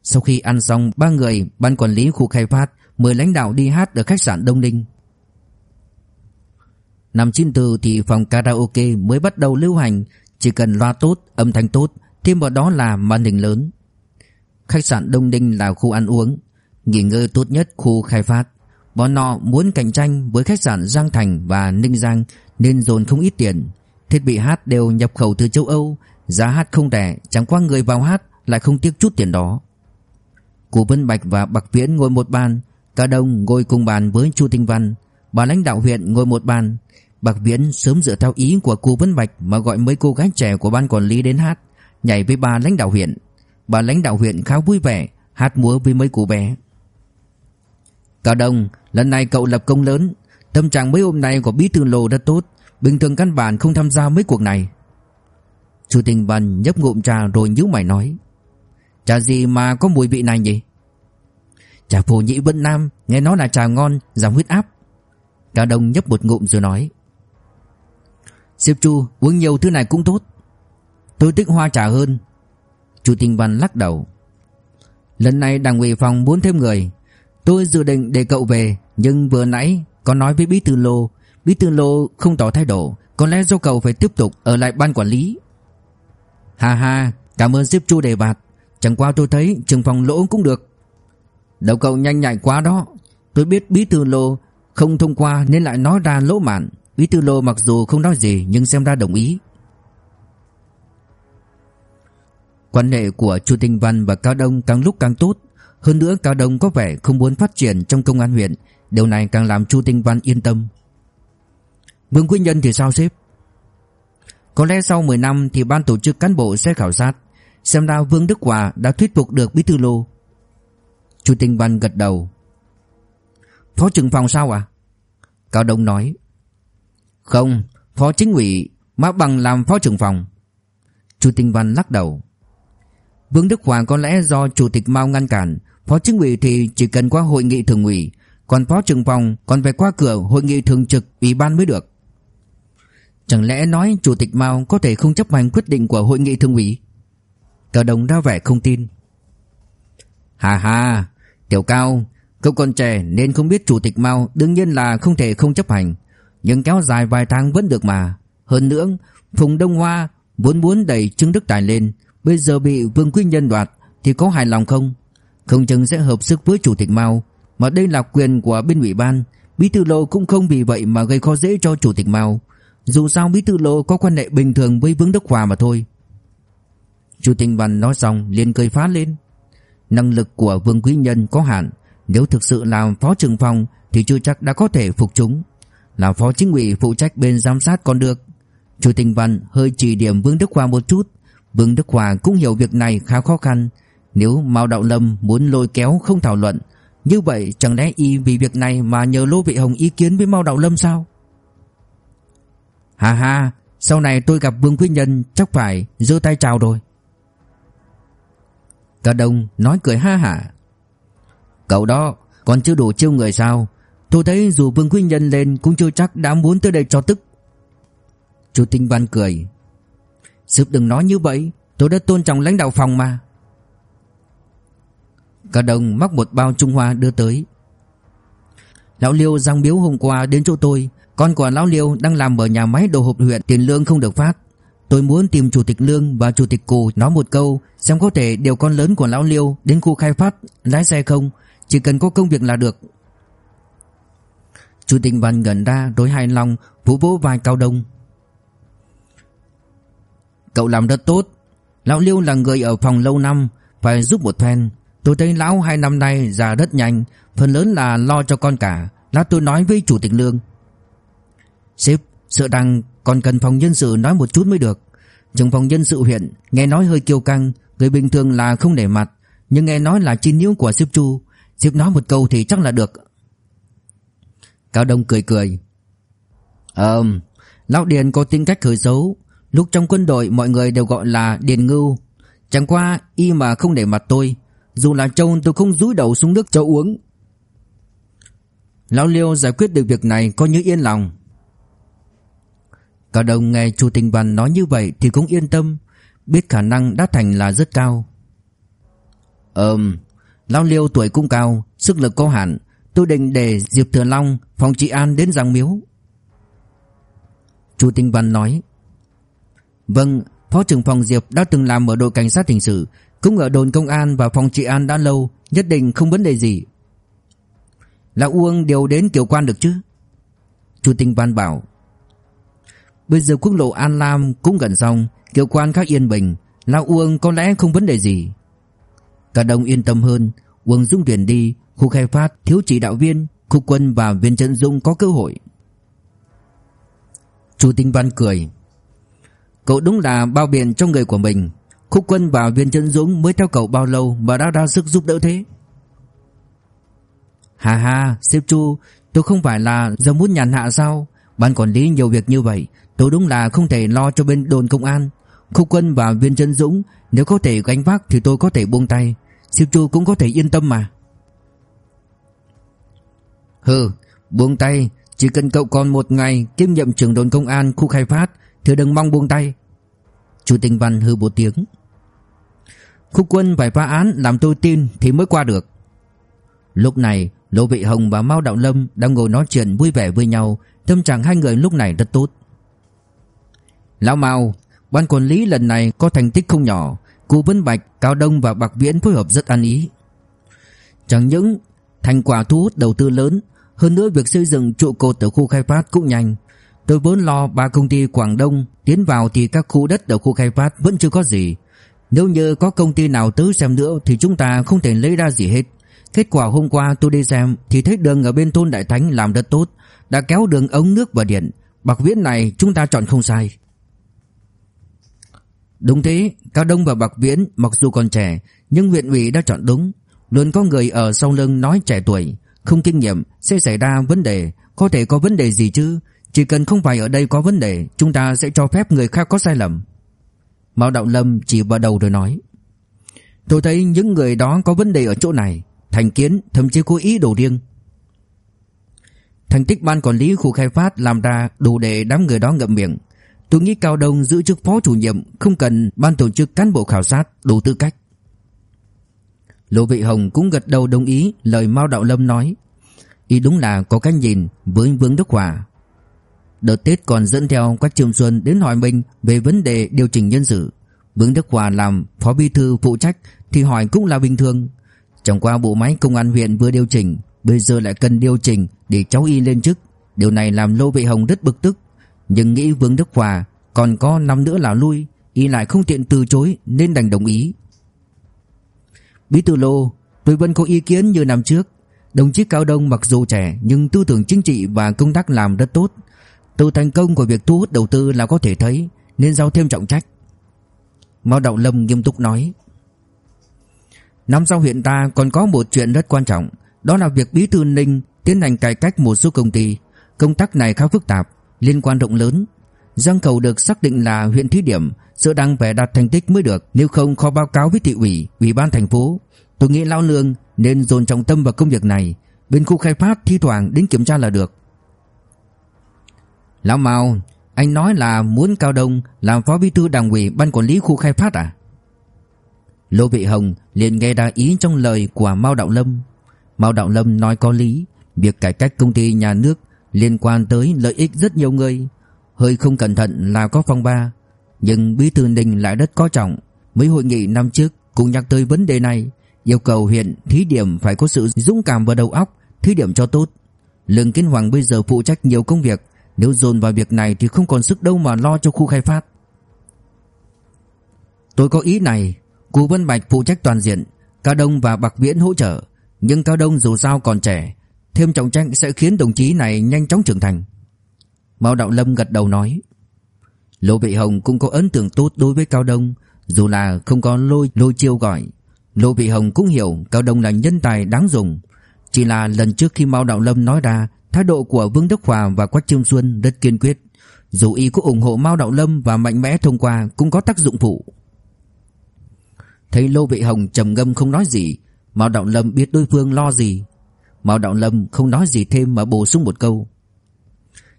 Sau khi ăn xong ba người Ban quản lý khu khai phát Mời lãnh đạo đi hát ở khách sạn Đông Ninh. Năm 94 thì phòng karaoke mới bắt đầu lưu hành. Chỉ cần loa tốt, âm thanh tốt Thêm vào đó là màn hình lớn. Khách sạn Đông Ninh là khu ăn uống Nghỉ ngơi tốt nhất khu khai phát. Bọn nọ muốn cạnh tranh với khách sạn Giang Thành và Ninh Giang Nên dồn không ít tiền. Thiết bị hát đều nhập khẩu từ châu Âu Giá hát không rẻ, Chẳng qua người vào hát lại không tiếc chút tiền đó. Cụ Vân Bạch và Bạc Viễn ngồi một bàn Cả đông ngồi cùng bàn với Chu Tinh Văn. Bà lãnh đạo huyện ngồi một bàn. Bạc Viễn sớm dựa theo ý của cụ Vân Bạch Mà gọi mấy cô gái trẻ của ban quản lý đến hát, Nhảy với bà lãnh đạo huyện. Bà lãnh đạo huyện khá vui vẻ, Hát múa với mấy cô bé. Cao Đông, Lần này cậu lập công lớn. Tâm trạng mấy hôm nay của bí thư lô rất tốt. Bình thường căn bản không tham gia mấy cuộc này. Chu Tinh Văn nhấp ngụm trà rồi nhíu mày nói Trà gì mà có mùi vị này nhỉ? Trà phổ nhĩ Vân Nam, Nghe nói là trà ngon giảm huyết áp. Cao Đông nhấp một ngụm rồi nói siêu Chu, uống nhiều thứ này cũng tốt. Tôi thích hoa trà hơn. Chu Tinh Văn lắc đầu, Lần này đảng ủy phòng muốn thêm người. Tôi dự định để cậu về, Nhưng vừa nãy có nói với Bí Thư Lô. Bí Thư Lô không tỏ thái độ, Có lẽ do cậu phải tiếp tục ở lại ban quản lý. Ha ha, Cảm ơn sếp Chu đề bạt. Chẳng qua tôi thấy trường phòng lỗ cũng được. Đầu cậu nhanh nhạy quá đó. Tôi biết Bí Thư Lô không thông qua nên lại nói ra lỗ mạn. Bí Thư Lô mặc dù không nói gì Nhưng xem ra đồng ý. Quan hệ của Chu Tinh Văn và Cao Đông càng lúc càng tốt. Hơn nữa Cao Đông có vẻ không muốn phát triển trong công an huyện. Điều này càng làm Chu Tinh Văn yên tâm. Vương Quý Nhân thì sao sếp có lẽ sau 10 năm thì ban tổ chức cán bộ sẽ khảo sát, Xem ra Vương Đức Hòa đã thuyết phục được Bí Thư Lô. Chủ Tinh Văn gật đầu. Phó trưởng phòng sao à Cao Đông nói. Không, Phó chính ủy Mã Bằng làm phó trưởng phòng. Chủ Tinh Văn lắc đầu. Vương Đức Hòa có lẽ do chủ tịch Mao ngăn cản, Phó chính ủy thì chỉ cần qua hội nghị thường ủy, Còn phó trưởng phòng còn phải qua cửa hội nghị thường trực ủy ban mới được. Chẳng lẽ nói chủ tịch Mao có thể không chấp hành quyết định của hội nghị thương ủy? Cờ đồng ra vẻ không tin. Hà hà Tiểu Cao, Cậu còn trẻ nên không biết chủ tịch Mao Đương nhiên là không thể không chấp hành. Nhưng kéo dài vài tháng vẫn được mà. Hơn nữa, Phùng Đông Hoa vốn muốn đẩy Trương Đức Tài lên. Bây giờ bị Vương Quý Nhân đoạt Thì có hài lòng không? Không chừng sẽ hợp sức với chủ tịch Mao, Mà đây là quyền của bên ủy ban. Bí thư Lô cũng không vì vậy mà gây khó dễ cho chủ tịch Mao. Dù sao Bí thư Lô có quan hệ bình thường với Vương Đức Hòa mà thôi. Chủ Tinh Văn nói xong liền cười phá lên. Năng lực của Vương Quý Nhân có hạn, Nếu thực sự làm phó trưởng phòng Thì chưa chắc đã có thể phục chúng. Là phó chính ủy phụ trách bên giám sát còn được. Chủ Tinh Văn hơi chỉ điểm Vương Đức Hòa một chút. Vương Đức Hòa cũng hiểu việc này khá khó khăn. Nếu Mao Đạo Lâm muốn lôi kéo không thảo luận, Như vậy chẳng lẽ y vì việc này mà nhờ Lô Vị Hồng ý kiến với Mao Đạo Lâm sao? Hà hà Sau này tôi gặp Vương Quý Nhân, chắc phải giơ tay chào rồi. Cả đông nói cười ha hả. Cậu đó, còn chưa đủ chiêu người sao? Tôi thấy dù Vương Quý Nhân lên cũng chưa chắc đã muốn tới đây cho tức. Chủ tinh văn cười. Sếp đừng nói như vậy, Tôi đã tôn trọng lãnh đạo phòng mà. Cả đồng móc một bao Trung Hoa đưa tới. Lão Liêu giang biếu hôm qua đến chỗ tôi con của Lão Liêu đang làm ở nhà máy đồ hộp huyện Tiền lương không được phát Tôi muốn tìm chủ tịch Lương và chủ tịch Cù nói một câu xem có thể điều con lớn của lão Liêu đến khu khai phát lái xe không, chỉ cần có công việc là được. Chủ tịch Văn gần ra đối hài lòng vỗ vỗ vai Cao Đông. Cậu làm rất tốt, lão Liêu là người ở phòng lâu năm, phải giúp một phen. Tôi thấy lão hai năm nay già rất nhanh, phần lớn là lo cho con cả. Lát tôi nói với chủ tịch Lương. Sếp, sợ rằng còn cần phòng nhân sự nói một chút mới được. Trong phòng nhân sự huyện, nghe nói hơi kiêu căng, người bình thường là không để mặt, nhưng nghe nói là chi nhiêu của sếp Chu, sếp nói một câu thì chắc là được. Cao Đông cười cười. Ờm, lão Điền có tính cách hơi xấu, lúc trong quân đội mọi người đều gọi là Điền Ngưu, chẳng qua y mà không để mặt tôi, dù là châu tôi không rúi đầu xuống nước cho uống. Lão Liêu giải quyết được việc này coi như yên lòng. Cả đồng nghe Chu Tinh Văn nói như vậy thì cũng yên tâm, biết khả năng đã thành là rất cao. Ừm, Lão Liêu tuổi cũng cao, sức lực có hạn, tôi định để Diệp Thừa Long, phòng trị an đến Giang Miếu. Chu Tinh Văn nói. Vâng, Phó trưởng phòng Diệp đã từng làm ở đội cảnh sát hình sự, cũng ở đồn công an và phòng trị an đã lâu, nhất định không vấn đề gì. Lão Uông điều đến kiều quan được chứ? Chu Tinh Văn bảo. Bây giờ quốc lộ An Lam cũng gần xong, kiều quan khác yên bình, Lão Uông có lẽ không vấn đề gì. Cả đồng yên tâm hơn, Uông Dung tuyển đi, khu khai phát thiếu chỉ đạo viên, khu quân và viên trận dung có cơ hội. Chu Tinh Văn cười. Cậu đúng là bao biện cho người của mình. Khúc quân và viên chân dũng mới theo cậu bao lâu mà đã ra sức giúp đỡ thế? Hà hà, sếp Chu, tôi không phải là do muốn nhàn hạ sao? bạn quản lý nhiều việc như vậy, tôi đúng là không thể lo cho bên đồn công an. khu quân và viên chân dũng nếu có thể gánh vác thì tôi có thể buông tay. siêu Chu cũng có thể yên tâm mà. Hừ, buông tay, chỉ cần cậu còn một ngày kiêm nhiệm trưởng đồn công an khu khai phát thì đừng mong buông tay. chủ tình Văn hừ một tiếng. khu quân phải phá án làm tôi tin thì mới qua được. Lúc này, Lô Vị Hồng và Mao Đạo Lâm đang ngồi nói chuyện vui vẻ với nhau, tâm trạng hai người lúc này rất tốt. Lão Mao, ban quản lý lần này có thành tích không nhỏ, Cụ Vân Bạch, Cao Đông và Bạc Viễn phối hợp rất ăn ý. Chẳng những thành quả thu hút đầu tư lớn, hơn nữa việc xây dựng trụ cột ở khu khai phát cũng nhanh. Tôi vốn lo ba công ty Quảng Đông tiến vào thì các khu đất ở khu khai phát vẫn chưa có gì. Nếu như có công ty nào tới xem nữa thì chúng ta không thể lấy ra gì hết. Kết quả hôm qua tôi đi xem thì thấy đường ở bên thôn Đại Thánh làm rất tốt, đã kéo đường ống nước và điện. Bạc Viễn này chúng ta chọn không sai. Đúng thế, Cao Đông và Bạc Viễn mặc dù còn trẻ nhưng huyện ủy đã chọn đúng. Luôn có người ở sau lưng nói trẻ tuổi, không kinh nghiệm sẽ xảy ra vấn đề, có thể có vấn đề gì chứ? Chỉ cần không phải ở đây có vấn đề, chúng ta sẽ cho phép người khác có sai lầm. Mao Đạo Lâm chỉ vào đầu rồi nói. Tôi thấy những người đó có vấn đề ở chỗ này, thành kiến, thậm chí cố ý đồ riêng. Thành tích ban quản lý khu khai phát làm ra đủ để đám người đó ngậm miệng. Tôi nghĩ Cao Đông giữ chức phó chủ nhiệm không cần ban tổ chức cán bộ khảo sát đủ tư cách. Lô Vị Hồng cũng gật đầu đồng ý lời Mao Đạo Lâm nói. Ý đúng là có cách nhìn với Vương Đức Hòa. Đợt Tết còn dẫn theo Quách Trường Xuân đến hỏi mình về vấn đề điều chỉnh nhân sự. Vương Đức Hòa làm phó bí thư phụ trách thì hỏi cũng là bình thường. Chẳng qua bộ máy công an huyện vừa điều chỉnh, bây giờ lại cần điều chỉnh để cháu y lên chức. Điều này làm Lô vị Hồng rất bực tức. Nhưng nghĩ Vương Đức Hòa còn có năm nữa là lui, y lại không tiện từ chối nên đành đồng ý. Bí thư Lô, tôi vẫn có ý kiến như năm trước. Đồng chí Cao Đông mặc dù trẻ nhưng tư tưởng chính trị và công tác làm rất tốt. Từ thành công của việc thu hút đầu tư là có thể thấy nên giao thêm trọng trách. Mao Đạo Lâm nghiêm túc nói. Năm sau hiện ta còn có một chuyện rất quan trọng, đó là việc Bí thư Ninh tiến hành cải cách một số công ty. Công tác này khá phức tạp, liên quan rộng lớn. Giang Cầu được xác định là huyện thí điểm, sợ đang phải đạt thành tích mới được, nếu không khó báo cáo với thị ủy, ủy ban thành phố. Tôi nghĩ lão lương nên dồn trọng tâm vào công việc này, bên khu khai phát thi thoảng đến kiểm tra là được. Lão Mao, anh nói là muốn Cao Đông làm phó bí thư đảng ủy ban quản lý khu khai phát à? Lô Vị Hồng liền nghe ra ý trong lời của Mao Đạo Lâm. Mao Đạo Lâm nói có lý, việc cải cách công ty nhà nước liên quan tới lợi ích rất nhiều người, hơi không cẩn thận là có phong ba. Nhưng Bí thư Ninh lại rất coi trọng. Mấy hội nghị năm trước cũng nhắc tới vấn đề này Yêu cầu huyện thí điểm phải có sự dũng cảm và đầu óc Thí điểm cho tốt. Lương Kiến Hoàng bây giờ phụ trách nhiều công việc Nếu dồn vào việc này thì không còn sức đâu mà lo cho khu khai phát. Tôi có ý này cụ Vân Bạch phụ trách toàn diện Cao Đông và Bạc Viễn hỗ trợ Nhưng Cao Đông dù sao còn trẻ Thêm trọng trách sẽ khiến đồng chí này nhanh chóng trưởng thành. Mao Đạo Lâm gật đầu nói, Lô Vị Hồng cũng có ấn tượng tốt đối với Cao Đông, Dù là không có lôi lôi chiêu gọi. Lô Vị Hồng cũng hiểu Cao Đông là nhân tài đáng dùng. Chỉ là lần trước khi Mao Đạo Lâm nói ra, Thái độ của Vương Đức Hòa và Quách Trương Xuân rất kiên quyết. Dù y có ủng hộ Mao Đạo Lâm và mạnh mẽ thông qua, Cũng có tác dụng phụ. Thấy Lô Vị Hồng trầm ngâm không nói gì, Mao Đạo Lâm biết đối phương lo gì. Mao Đạo Lâm không nói gì thêm mà bổ sung một câu.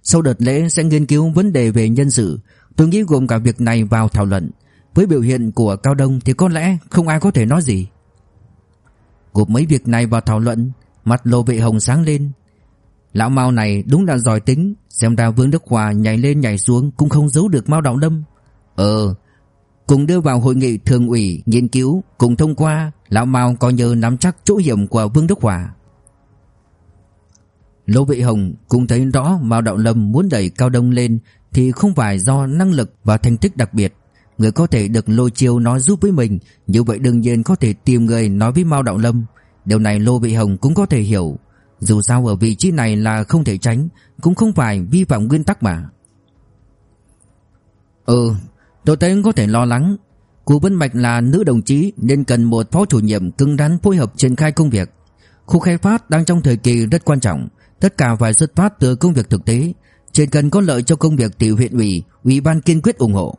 Sau đợt lễ sẽ nghiên cứu vấn đề về nhân sự. Tôi nghĩ gồm cả việc này vào thảo luận. Với biểu hiện của Cao Đông thì có lẽ không ai có thể nói gì. Gộp mấy việc này vào thảo luận, Mặt Lô vệ Hồng sáng lên. Lão Mao này đúng là giỏi tính, Xem ra Vương Đức Hòa nhảy lên nhảy xuống Cũng không giấu được Mao Đạo Lâm. Ờ Cùng đưa vào hội nghị thường ủy nghiên cứu, Cùng thông qua, Lão Mao có nhờ nắm chắc chỗ hiểm của Vương Đức Hòa. Lô Vị Hồng cũng thấy rõ Mao Đạo Lâm muốn đẩy Cao Đông lên Thì không phải do năng lực và thành tích đặc biệt. Người có thể được lôi chiêu nói giúp với mình, Như vậy đương nhiên có thể tìm người nói với Mao Đạo Lâm. Điều này Lô Vị Hồng cũng có thể hiểu. Dù sao ở vị trí này là không thể tránh, Cũng không phải vi phạm nguyên tắc mà. Ừ Tôi thấy có thể lo lắng. Cô Vân Mạch là nữ đồng chí Nên cần một phó chủ nhiệm cứng rắn phối hợp triển khai công việc. Khu khai phát đang trong thời kỳ rất quan trọng. Tất cả phải xuất phát từ công việc thực tế. Chỉ cần có lợi cho công việc thì huyện ủy Ủy ban kiên quyết ủng hộ.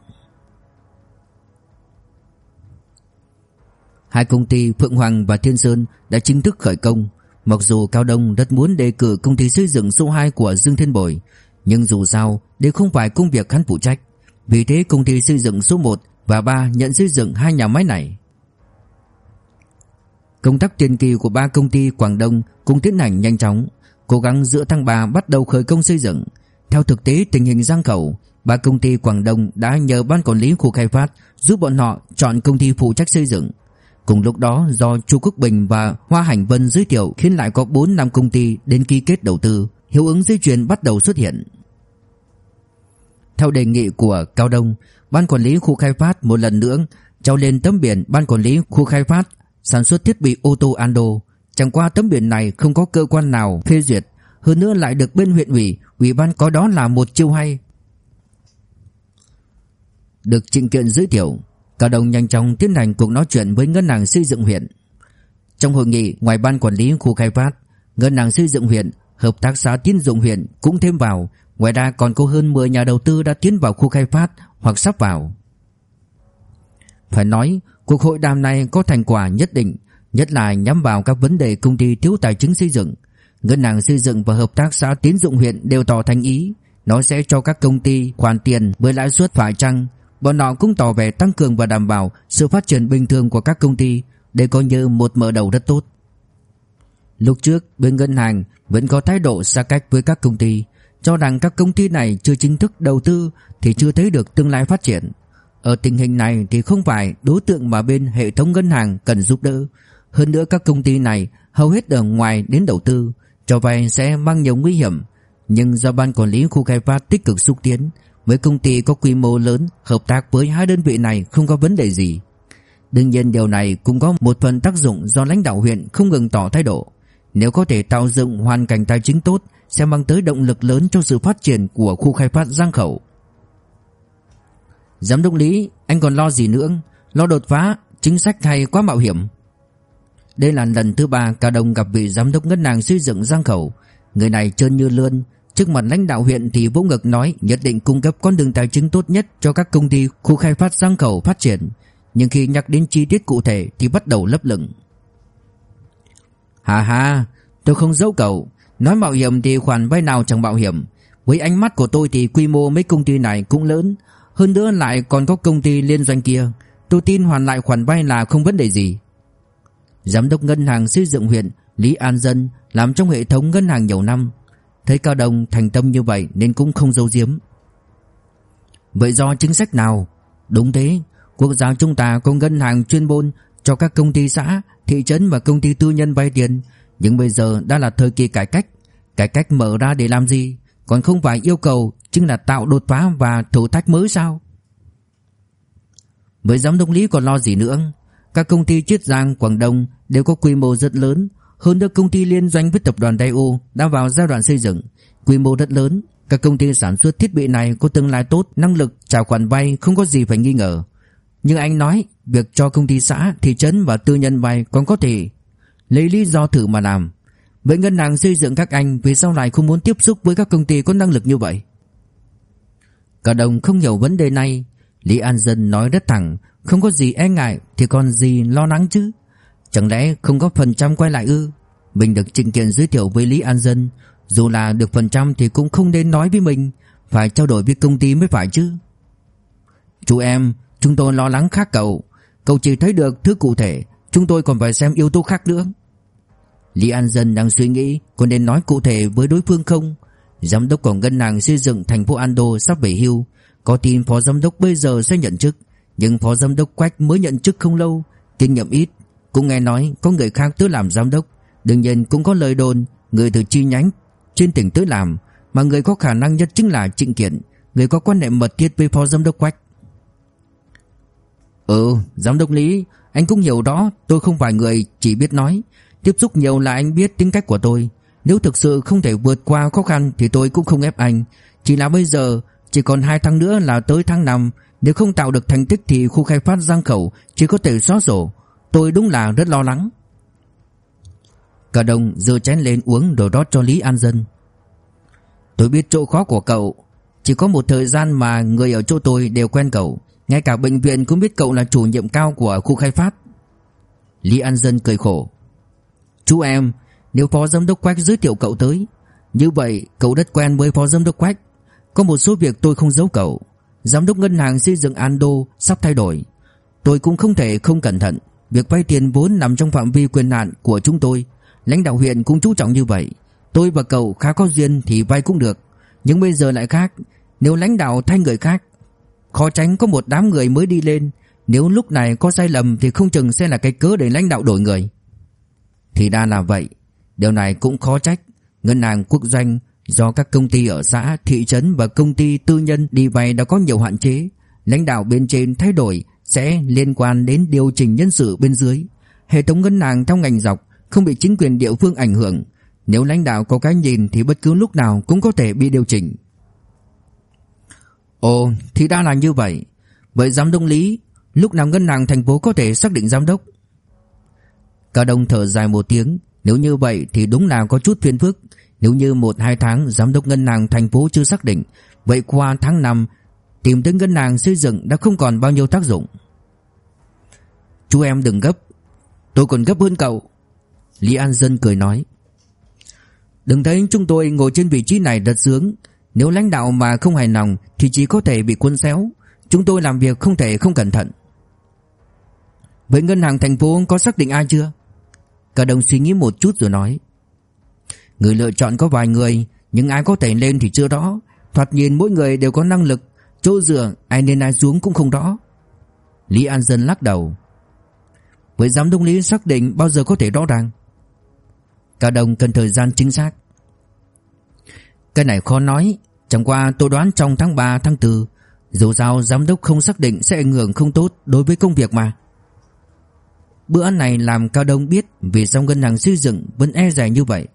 Hai công ty Phượng Hoàng và Thiên Sơn đã chính thức khởi công. Mặc dù Cao Đông rất muốn đề cử công ty xây dựng số 2 của Dương Thiên Bồi, Nhưng dù sao, đây không phải công việc hắn phụ trách. Vì thế công ty xây dựng số 1 và 3 nhận xây dựng hai nhà máy này. Công tác tiền kỳ của ba công ty Quảng Đông cũng tiến hành nhanh chóng. Cố gắng giữa tháng 3 bắt đầu khởi công xây dựng. Theo thực tế, tình hình giang khẩu, Ba công ty Quảng Đông đã nhờ ban quản lý khu khai phát Giúp bọn họ chọn công ty phụ trách xây dựng. Cùng lúc đó, do Chu Quốc Bình và Hoa Hành Vân giới thiệu Khiến lại có 4 năm công ty đến ký kết đầu tư, Hiệu ứng dây chuyền bắt đầu xuất hiện. Theo đề nghị của Cao Đông, Ban quản lý khu khai phát một lần nữa trao lên tấm biển Ban quản lý khu khai phát Sản xuất thiết bị ô tô Ando. Chẳng qua tấm biển này không có cơ quan nào phê duyệt, Hơn nữa lại được bên huyện ủy Ủy ban có đó là một chiêu hay. Được trịnh kiện giới thiệu, cả đồng nhanh chóng tiến hành cuộc nói chuyện với ngân hàng xây dựng huyện. Trong hội nghị, ngoài ban quản lý khu khai phát, Ngân hàng xây dựng huyện, Hợp tác xã tiến dụng huyện cũng thêm vào, Ngoài ra còn có hơn 10 nhà đầu tư đã tiến vào khu khai phát hoặc sắp vào. Phải nói, cuộc hội đàm này có thành quả nhất định. Nhất là nhắm vào các vấn đề công ty thiếu tài chính xây dựng. Ngân hàng xây dựng và hợp tác xã tiến dụng huyện đều tỏ thành ý. Nó sẽ cho các công ty khoản tiền với lãi suất phải chăng? Bọn họ cũng tỏ vẻ tăng cường và đảm bảo sự phát triển bình thường của các công ty Đây coi như một mở đầu rất tốt. Lúc trước, bên ngân hàng vẫn có thái độ xa cách với các công ty. Cho rằng các công ty này chưa chính thức đầu tư thì chưa thấy được tương lai phát triển. Ở tình hình này thì không phải đối tượng mà bên hệ thống ngân hàng cần giúp đỡ hơn nữa các công ty này hầu hết ở ngoài đến đầu tư, cho vay sẽ mang nhiều nguy hiểm. Nhưng do ban quản lý khu khai phát tích cực xúc tiến, mấy công ty có quy mô lớn hợp tác với hai đơn vị này không có vấn đề gì. Đương nhiên điều này cũng có một phần tác dụng do lãnh đạo huyện không ngừng tỏ thái độ. Nếu có thể tạo dựng hoàn cảnh tài chính tốt sẽ mang tới động lực lớn cho sự phát triển của khu khai phát Giang Khẩu. Giám đốc Lý, anh còn lo gì nữa? Lo đột phá, chính sách hay quá mạo hiểm? Đây là lần thứ ba Cao Đông gặp vị giám đốc ngân hàng xây dựng Giang Khẩu. Người này trơn như lươn, trước mặt lãnh đạo huyện thì vỗ ngực nói nhất định cung cấp con đường tài chính tốt nhất cho các công ty khu khai phát Giang Khẩu phát triển. Nhưng khi nhắc đến chi tiết cụ thể thì bắt đầu lấp lửng. Hà hà, tôi không giấu cậu, nói mạo hiểm thì khoản vay nào chẳng mạo hiểm. Với ánh mắt của tôi thì quy mô mấy công ty này cũng lớn, hơn nữa lại còn có công ty liên doanh kia. Tôi tin hoàn lại khoản vay là không vấn đề gì. Giám đốc ngân hàng xây dựng huyện Lý An Dân làm trong hệ thống ngân hàng nhiều năm. Thấy Cao Đông thành tâm như vậy nên cũng không giấu giếm. Vậy do chính sách nào? Đúng thế Quốc gia chúng ta có ngân hàng chuyên môn Cho các công ty xã, thị trấn và công ty tư nhân vay tiền. Nhưng bây giờ đã là thời kỳ cải cách. Cải cách mở ra để làm gì? Còn không phải yêu cầu Chính là tạo đột phá và thử thách mới sao? Với giám đốc lý còn lo gì nữa? Các công ty Chiết Giang, Quảng Đông Đều có quy mô rất lớn. Hơn nữa công ty liên doanh với tập đoàn Daewoo Đã vào giai đoạn xây dựng. Quy mô rất lớn. Các công ty sản xuất thiết bị này có tương lai tốt Năng lực trả khoản vay không có gì phải nghi ngờ. Nhưng anh nói Việc cho công ty xã, thị trấn và tư nhân vay Còn có thể lấy lý do thử mà làm. Vậy ngân hàng xây dựng các anh Vì sau này không muốn tiếp xúc với các công ty có năng lực như vậy? Cả đồng không hiểu vấn đề này. Lý An Dân nói rất thẳng không có gì e ngại Thì còn gì lo lắng chứ? Chẳng lẽ không có phần trăm quay lại ư? Mình được trình kiện giới thiệu với Lý An Dân. Dù là được phần trăm thì cũng không nên nói với mình. Phải trao đổi với công ty mới phải chứ. Chú em, Chúng tôi lo lắng khác cậu. Cậu chỉ thấy được thứ cụ thể. Chúng tôi còn phải xem yếu tố khác nữa. Lý An Dân đang suy nghĩ có nên nói cụ thể với đối phương không? Giám đốc của ngân hàng xây dựng thành phố Ando sắp về hưu. Có tin phó giám đốc bây giờ sẽ nhận chức. Nhưng phó giám đốc Quách mới nhận chức không lâu, Kinh nghiệm ít, Cũng nghe nói có người khác tới làm giám đốc. Đương nhiên cũng có lời đồn, Người từ chi nhánh trên tỉnh tới làm, Mà người có khả năng nhất chính là Trịnh Kiện, Người có quan hệ mật thiết với phó giám đốc Quách. Ừ giám đốc Lý, Anh cũng hiểu đó, Tôi không phải người chỉ biết nói. Tiếp xúc nhiều là anh biết tính cách của tôi. Nếu thực sự không thể vượt qua khó khăn Thì tôi cũng không ép anh. Chỉ là bây giờ, chỉ còn 2 tháng nữa là tới tháng 5 nếu không tạo được thành tích Thì khu khai phát Giang Khẩu Chỉ có thể xóa sổ. Tôi đúng là rất lo lắng. Cả đồng dơ chén lên uống đồ rót cho Lý An Dân. Tôi biết chỗ khó của cậu. Chỉ có một thời gian mà người ở chỗ tôi đều quen cậu. Ngay cả bệnh viện cũng biết cậu là chủ nhiệm cao của khu khai phát. Lý An Dân cười khổ. Chú em, Nếu phó giám đốc Quách giới thiệu cậu tới, Như vậy cậu rất quen với phó giám đốc Quách. Có một số việc tôi không giấu cậu. Giám đốc ngân hàng xây dựng Ando sắp thay đổi. Tôi cũng không thể không cẩn thận. Việc vay tiền vốn nằm trong phạm vi quyền hạn của chúng tôi. Lãnh đạo huyện cũng chú trọng như vậy. Tôi và cậu khá có duyên thì vay cũng được. Nhưng bây giờ lại khác. Nếu lãnh đạo thay người khác, Khó tránh có một đám người mới đi lên. Nếu lúc này có sai lầm Thì không chừng sẽ là cái cớ để lãnh đạo đổi người. Thì đa là vậy. Điều này cũng khó trách. Ngân hàng quốc doanh do các công ty ở xã, thị trấn và công ty tư nhân đi vay đã có nhiều hạn chế. Lãnh đạo bên trên thay đổi sẽ liên quan đến điều chỉnh nhân sự bên dưới. Hệ thống ngân hàng trong ngành dọc không bị chính quyền địa phương ảnh hưởng. Nếu lãnh đạo có cái nhìn thì bất cứ lúc nào cũng có thể bị điều chỉnh. Ồ, thì đã là như vậy. Vậy giám đốc Lý, lúc nào ngân hàng thành phố có thể xác định giám đốc? Cả đồng thở dài một tiếng Nếu như vậy thì đúng là có chút phiền phức nếu như một hai tháng, giám đốc ngân hàng thành phố chưa xác định, Vậy qua tháng 5 Tìm tới ngân hàng xây dựng đã không còn bao nhiêu tác dụng. Chú em đừng gấp, Tôi còn gấp hơn cậu. Lý An Dân cười nói. Đừng thấy chúng tôi ngồi trên vị trí này rất sướng. Nếu lãnh đạo mà không hài lòng Thì chỉ có thể bị cuốn xéo. Chúng tôi làm việc không thể không cẩn thận. Vậy ngân hàng thành phố có xác định ai chưa? Cả đồng suy nghĩ một chút rồi nói. Người lựa chọn có vài người, Nhưng ai có thể lên thì chưa rõ. Thoạt nhìn mỗi người đều có năng lực, Chỗ dựa ai nên ai xuống cũng không rõ. Lý An Dân lắc đầu. Với giám đốc Lý xác định bao giờ có thể rõ ràng. Cả đồng cần thời gian chính xác Cái này khó nói. Chẳng qua tôi đoán trong tháng 3 tháng 4 Dù sao giám đốc không xác định sẽ ảnh hưởng không tốt đối với công việc mà. Bữa ăn này làm Cao Đông biết vì sao ngân hàng xây dựng vẫn e dài như vậy.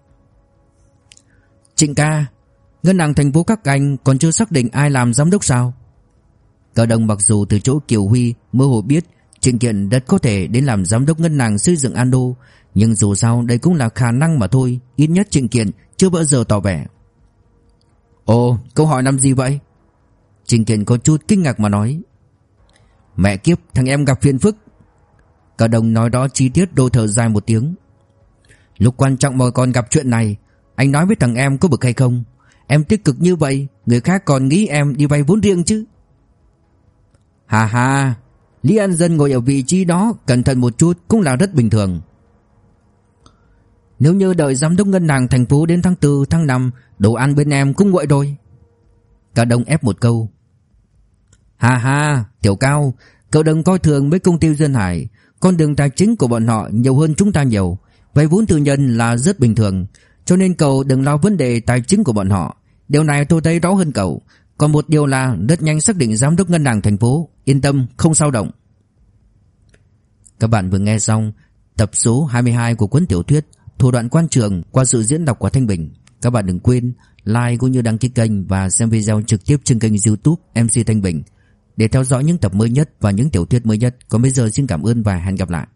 Trịnh ca, ngân hàng thành phố các anh còn chưa xác định ai làm giám đốc sao? Cao Đông mặc dù từ chỗ Kiều Huy mơ hồ biết Trịnh Kiện rất có thể đến làm giám đốc ngân hàng xây dựng Ando, nhưng dù sao đây cũng là khả năng mà thôi, ít nhất Trịnh Kiện chưa bao giờ tỏ vẻ. Ồ, câu hỏi làm gì vậy? Trịnh Kiện có chút kinh ngạc mà nói. Mẹ kiếp, thằng em gặp phiền phức, Cao đồng nói đó chi tiết đôi thở dài một tiếng Lúc quan trọng mà còn gặp chuyện này anh nói với thằng em có bực hay không? Em tích cực như vậy Người khác còn nghĩ em đi vay vốn riêng chứ. Hà hà Lý An Dân ngồi ở vị trí đó Cẩn thận một chút cũng là rất bình thường. Nếu như đợi giám đốc ngân hàng thành phố đến tháng 4 tháng 5 Đồ ăn bên em cũng nguội rồi. Cả đồng ép một câu. Hà hà, Tiểu Cao, cậu đừng coi thường mấy công ty Duyên Hải, con đường tài chính của bọn họ nhiều hơn chúng ta nhiều, vay vốn tư nhân là rất bình thường, cho nên cậu đừng lo vấn đề tài chính của bọn họ. Điều này tôi thấy rõ hơn cậu. Còn một điều là rất nhanh xác định giám đốc ngân hàng thành phố, yên tâm, không sao động. Các bạn vừa nghe xong tập số 22 của cuốn tiểu thuyết Thủ đoạn quan trường qua sự diễn đọc của Thanh Bình. Các bạn đừng quên like cũng như đăng ký kênh và xem video trực tiếp trên kênh YouTube MC Thanh Bình để theo dõi những tập mới nhất và những tiểu thuyết mới nhất. Còn bây giờ xin cảm ơn và hẹn gặp lại.